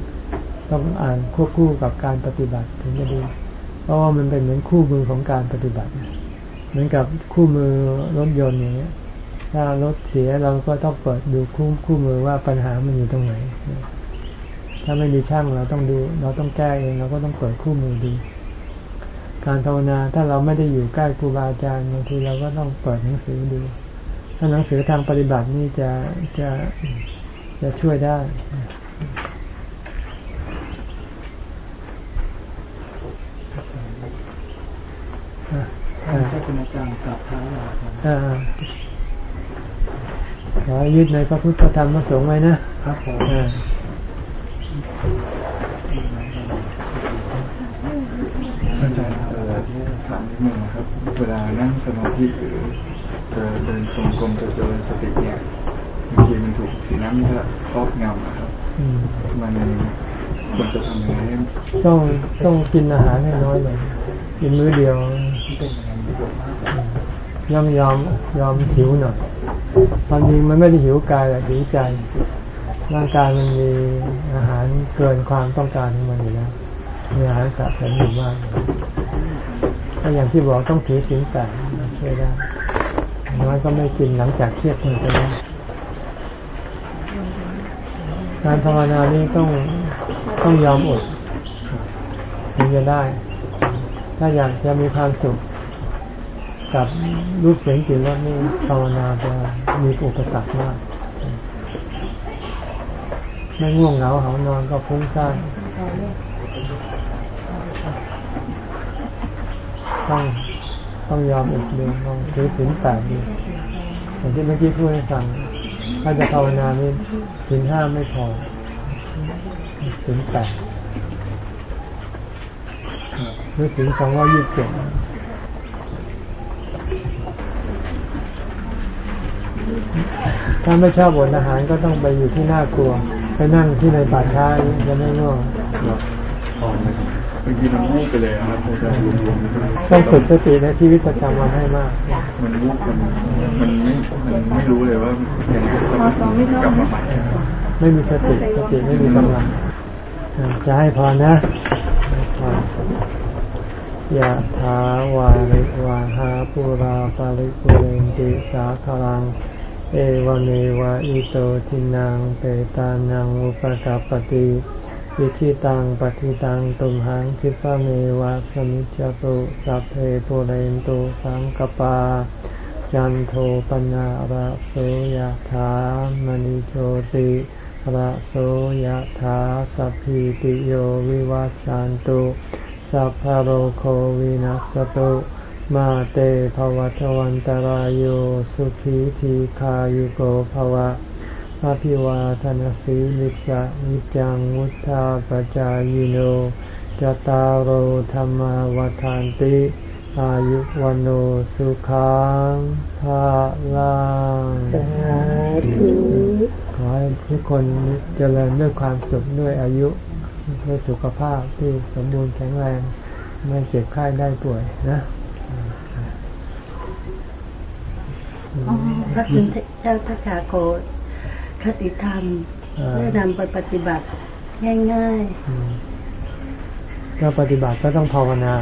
ต้องอ่านควบคู่กับการปฏิบัติถึงจะดี เพราะว่ามันเป็นเหมือนคู่มือของการปฏิบัติ เหมือนกับคู่มือรถยนต์อย่างเงี้ยถ้ารถเสียเราก็ต้องเปิดดูคู่คู่มือว่าปัญหามันอยู่ตรงไหน ถ้าไม่มีช่างเราต้องดู เราต้องแก้เองเราก็ต้องเปิดคู่มือดู การภาวนาถ้าเราไม่ได้อยู่ใกล้ครูบาอาจารย์บางทีเราก็ต้องเปิดหนังสือดู ถ้าหนังสือทางปฏิบัตินี่จะจะจะช่วยได้ท่านเจ้าคุณอาจารย์กลับท้ายเราครับขอยึดในพระพุทธธรรมพระสงฆ์ไว้นะครับผม อ่าอาจารย์เอ่อที่ถามนิดนึงนะครับ เวลานั่งสมาธิหรือจะเดินจงกรมจะเจริญสติเนี่ยบางทีมันถูกสีน้ำนี่ก็ครอบงำนะครับมมันควรจะทำยังไงให้ต้องต้องกินอาหารให้น้อยหน่อยกินมื้อเดียวย่อมยอมยอมหิวหน่อยความจริงมันไม่ได้หิวกายแต่หิวใจ ร่างกายมันมีอาหารเกินความต้องการของมันอยู่แล้วมีอาหารสะสมอยู่มากถ้าอย่างที่บอกต้องถือศีลแปดช่วยได้งน้อยก็ไม่กินหลังจากเครียดมันไปแล้วการภาวนานี้ต้องต้องยอมอดถึงจะได้ ถ้าอยากจะมีความสุขกับรูปเสียงกลิ่นรสนี่ภาวนาจะมีอุปสรรคมาก ไม่ง่วงเหงาเหานอนก็ฟุ้งซ่านต้องต้องยอมอดเดือนต้องถือศีลแปดดีอย่างที่เมื่อกี้พูดให้ฟังถ้าจะภาวนานี่ศีลห้าไม่พอศีลแปดหรือศีลสองร้อยยี่สิบเจ็ดถ้าไม่ชอบบนอาหารก็ต้องไปอยู่ที่น่ากลัว ไปนั่งที่ในป่าช้าจะไม่ง่วงเราพองเลยบางทีมันวูบไปเลยนะครับอาจารย์รวมๆมันก็ต้องฝึกสติในชีวิตประจำวันให้มาก มันวูบมันมันไม่มันไม่รู้เลยว่ายังไงต้องกลับมาใหม่ไม่มีสติสติไม่มีกำลังอ่าจะให้พรนะพรยะถาวาริวาหาปุราปาริปุเรนติสาคลัง เอวเมวะอิโตทินังเปตานังอุปกัปปติอิทิตังปฏิตังตุมหังคิปะเมวะสมิจจตุสัพเพปุเรนตุสังกปา จันโทปนะระโสยถามณิโชติระโสยถาสัพพิติโยวิวัชชันตุสัพพโรโควินัสตุ มาเตภวัตวันตารายโยสุขีทีขายุโกภวะอภิวาทนสีลิสะนิจังมุทธาปจายโนจตารโหธรรมวัฏานติ อายุวันโนสุขังภาลังขอให้ทุกคนเจริญด้วยความสุขด้วยอายุด้วยสุขภาพที่สมบูรณ์แข็งแรง ไม่เจ็บไข้ได้ป่วยนะ พระคุณเจ้าพระชาโกคติธรรมอ่าเพื่อนำไปปฏิบัติง่ายอืมก็ปฏิบัติก็ต้องภาวนา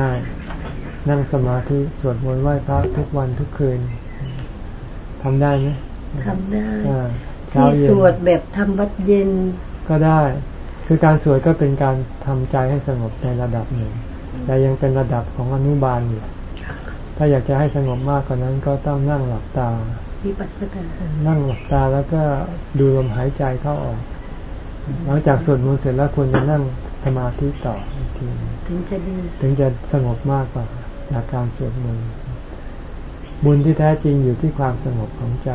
ง่ายๆ นั่งสมาธิสวดมนต์ไหว้พระทุกวันทุกคืนทำได้ไหมๆทำได้อ่าเช้าที่เย็สนวดแบบทำวัดเย็นก็ได้ คือการสวดก็เป็นการทำใจให้สงบในระดับหนึ่งแต่ยังเป็นระดับของอนุบาลอยู่ ถ้าอยากจะให้สงบมากกว่านั้นก็ต้องนั่งหลับตาวิปัสสนานั่งหลับตาแล้วก็ดูลมหายใจเข้าออก หลังจากสวดมนต์เสร็จแล้วควรจะนั่งสมาธิต่ออีกทีถึงจะดีถึงจะสงบมากกว่าจากการสวดมนต์บุญที่แท้จริงอยู่ที่ความสงบของใจ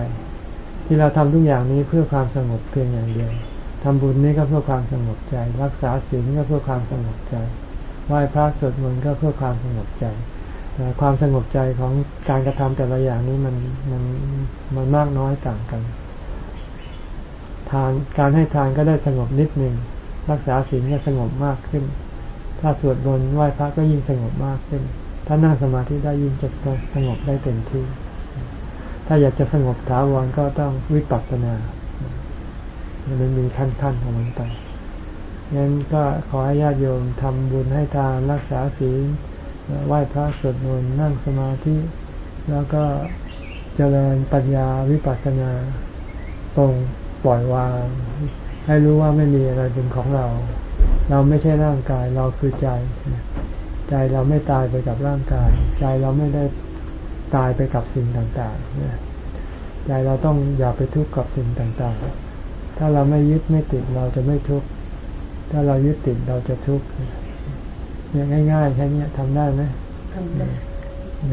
ที่เราทำทุกอย่างนี้เพื่อความสงบเพียงอย่างเดียวทำบุญนี่ก็เพื่อความสงบใจ รักษาศีลก็เพื่อความสงบใจไหว้พระสวดมนต์ก็เพื่อความสงบใจแต่ ความสงบใจของการกระทำแต่ละอย่างนี้มันมันมันมากน้อยต่างกัน ทานการให้ทานก็ได้สงบนิดหนึ่งรักษาศีลก็สงบมากขึ้น ถ้าสวดมนต์ไหว้พระก็ยิ่งสงบมากขึ้น ถ้านั่งสมาธิได้ยิ่งจะสงบได้เต็มที่ ถ้าอยากจะสงบถาวรก็ต้องวิปัสสนามันมีขั้นขั้นของมันไปงั้นก็ขอให้ญาติโยมทำบุญให้ทานรักษาศีล ไหว้พระสวดมนต์นั่งสมาธิ แล้วก็เจริญปัญญาวิปัสสนา ตรงปล่อยวาง ให้รู้ว่าไม่มีอะไรเป็นของเรา เราไม่ใช่ร่างกายเราคือใจ ใจเราไม่ตายไปกับร่างกาย ใจเราไม่ได้ตายไปกับสิ่งต่างๆใจเราต้องอย่าไปทุกข์กับสิ่งต่างๆ ถ้าเราไม่ยึดไม่ติดเราจะไม่ทุกข์ ถ้าเรายึดติดเราจะทุกข์ เนี่ยง่ายๆแค่นี้ทำได้ไหมทำได้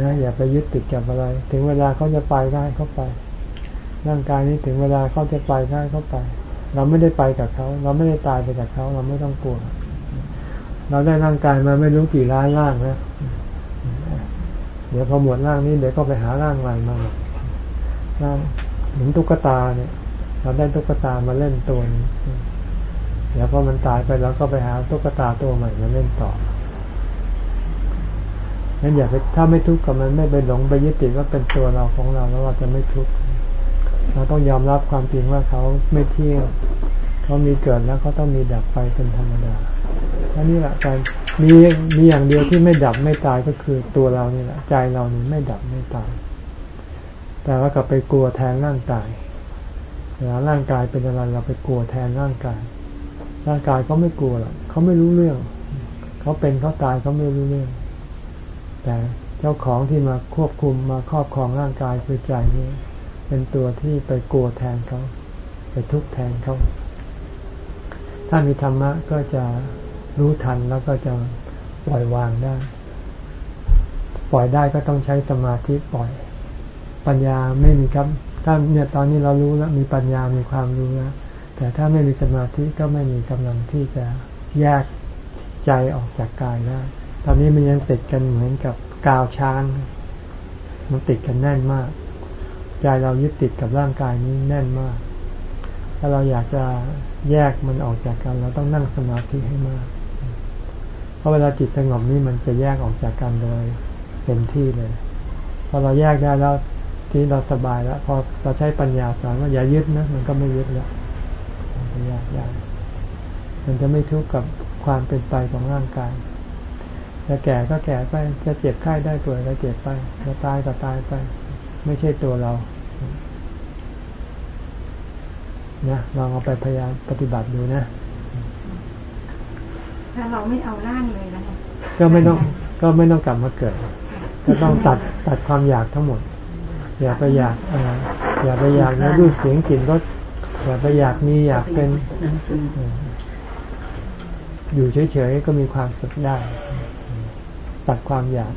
นะอย่าไปยึดติดกับอะไร ถึงเวลาเขาจะไปได้เขาไป ร่างกายนี้ถึงเวลาเขาจะไปได้เขาไป เราไม่ได้ไปกับเขา เราไม่ได้ตายไปกับเขา เราไม่ต้องกลัว เราได้ร่างกายมาไม่รู้กี่ล้านร่างแล้วเดี๋ยวพอหมดร่างนี้เดี๋ยวก็ไปหาร่างใหม่มาร่างเหมือนตุ๊กตาเนี่ย เราได้ตุ๊กตามาเล่นตัวนี้เดี๋ยวพอมันตายไปเราก็ไปหาตุ๊กตาตัวใหม่มาเล่นต่อ งั้นอย่าไปถ้าไม่ทุกข์กับมันไม่ไปหลงไปยึดติดว่าเป็นตัวเราของเราแล้วเราจะไม่ทุกข์เราต้องยอมรับความจริงว่าเขาไม่เที่ยงเขามีเกิดแล้วเขาต้องมีดับไปเป็นธรรมดาท่นี้แหละการมีมีอย่างเดียวที่ไม่ดับไม่ตายก็คือตัวเรานี่แหละใจเรานี่ไม่ดับไม่ตาย แต่ว่ากลับไปกลัวแทนร่างกายเวลาร่างกายเป็นอะไรเราไปกลัวแทนร่างกาย ร่างกายเขาไม่กลัวหรอกเขาไม่รู้เรื่อง เขาเป็นเขาตายเขาไม่รู้เรื่อง แต่เจ้าของที่มาควบคุมมาครอบครองร่างกายคือใจนี้เป็นตัวที่ไปกลัวแทนเขาไปทุกข์แทนเขาถ้ามีธรรมะก็จะรู้ทันแล้วก็จะปล่อยวางได้ ปล่อยได้ก็ต้องใช้สมาธิปล่อย ปัญญาไม่มีครับ ถ้าเนี่ยตอนนี้เรารู้แล้วมีปัญญามีความรู้แล้วแต่ถ้าไม่มีสมาธิก็ไม่มีกำลังที่จะแยกใจออกจากกายได้ อนนี้มันยังติดกันเหมือนกับกาวช้าง มันติดกันแน่นมาก ใจเรายึดติดกับร่างกายนี้แน่นมาก ถ้าเราอยากจะแยกมันออกจากกัน เราต้องนั่งสมาธิให้มาก เพราะเวลาจิตสงบนี่มันจะแยกออกจากกันโดยเต็มที่เลย พอเราแยกได้แล้วที่เราสบายแล้ว พอเราใช้ปัญญาสอนว่าอย่ายึดนะ มันก็ไม่ยึดแล้วมันจะแยกได้มันจะไม่ทุกข์กับความเป็นไปของร่างกาย จะแก่ก็แก่ไป จะเจ็บไข้ได้ป่วยก็เจ็บไป จะตายก็ตายไป ไม่ใช่ตัวเรานะลองเอาไปพยายามปฏิบัติดูนะ ถ้าเราไม่เอาร่างเลยนะคะก็ไม่ต้องก็ไม่ต้องกลับมาเกิด ก็ต้องตัดตัดความอยากทั้งหมด อย่าไปอยากออย่าไปอยากในรูปเสียงกลิ่นรสอย่าไปอยากมีอยากเป็น อยู่เฉยๆก็มีความสุขได้ ตัดความอยาก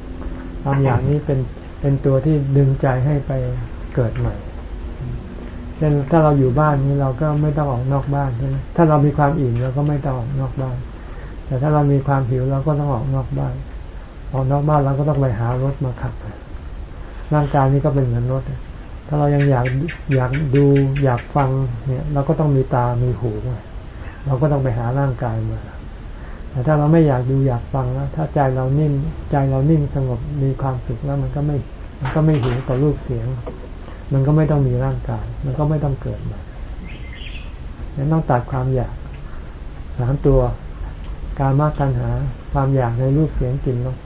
ความอยากนี้เป็นเป็นตัวที่ดึงใจให้ไปเกิดใหม่เช่นถ้าเราอยู่บ้านนี้เราก็ไม่ต้องออกนอกบ้านใช่ไหมถ้าเรามีความอิ่มเราก็ไม่ต้องออกนอกบ้าน แต่ถ้าเรามีความหิวเราก็ต้องออกนอกบ้าน ออกนอกบ้านเราก็ต้องไปหารถมาขับร่างกายนี้ก็เป็นเหมือนรถ ถ้าเรายังอยากอยากดูอยากฟังเนี่ย เราก็ต้องมีตามีหูเราก็ต้องไปหาร่างกายมา แต่ถ้าเราไม่อยากดูอยากฟังแล้วถ้าใจเรานิ่มใจเรานิ่งสงบมีความสุขแล้วมันก็ไม่มันก็ไม่หิวต่อรูปเสียง มันก็ไม่ต้องมีร่างกาย มันก็ไม่ต้องเกิดมาดังนั้นต้องตัดความอยากสามตัว การมาตัณหาความอยากในรูปเสียงกลิ่นรส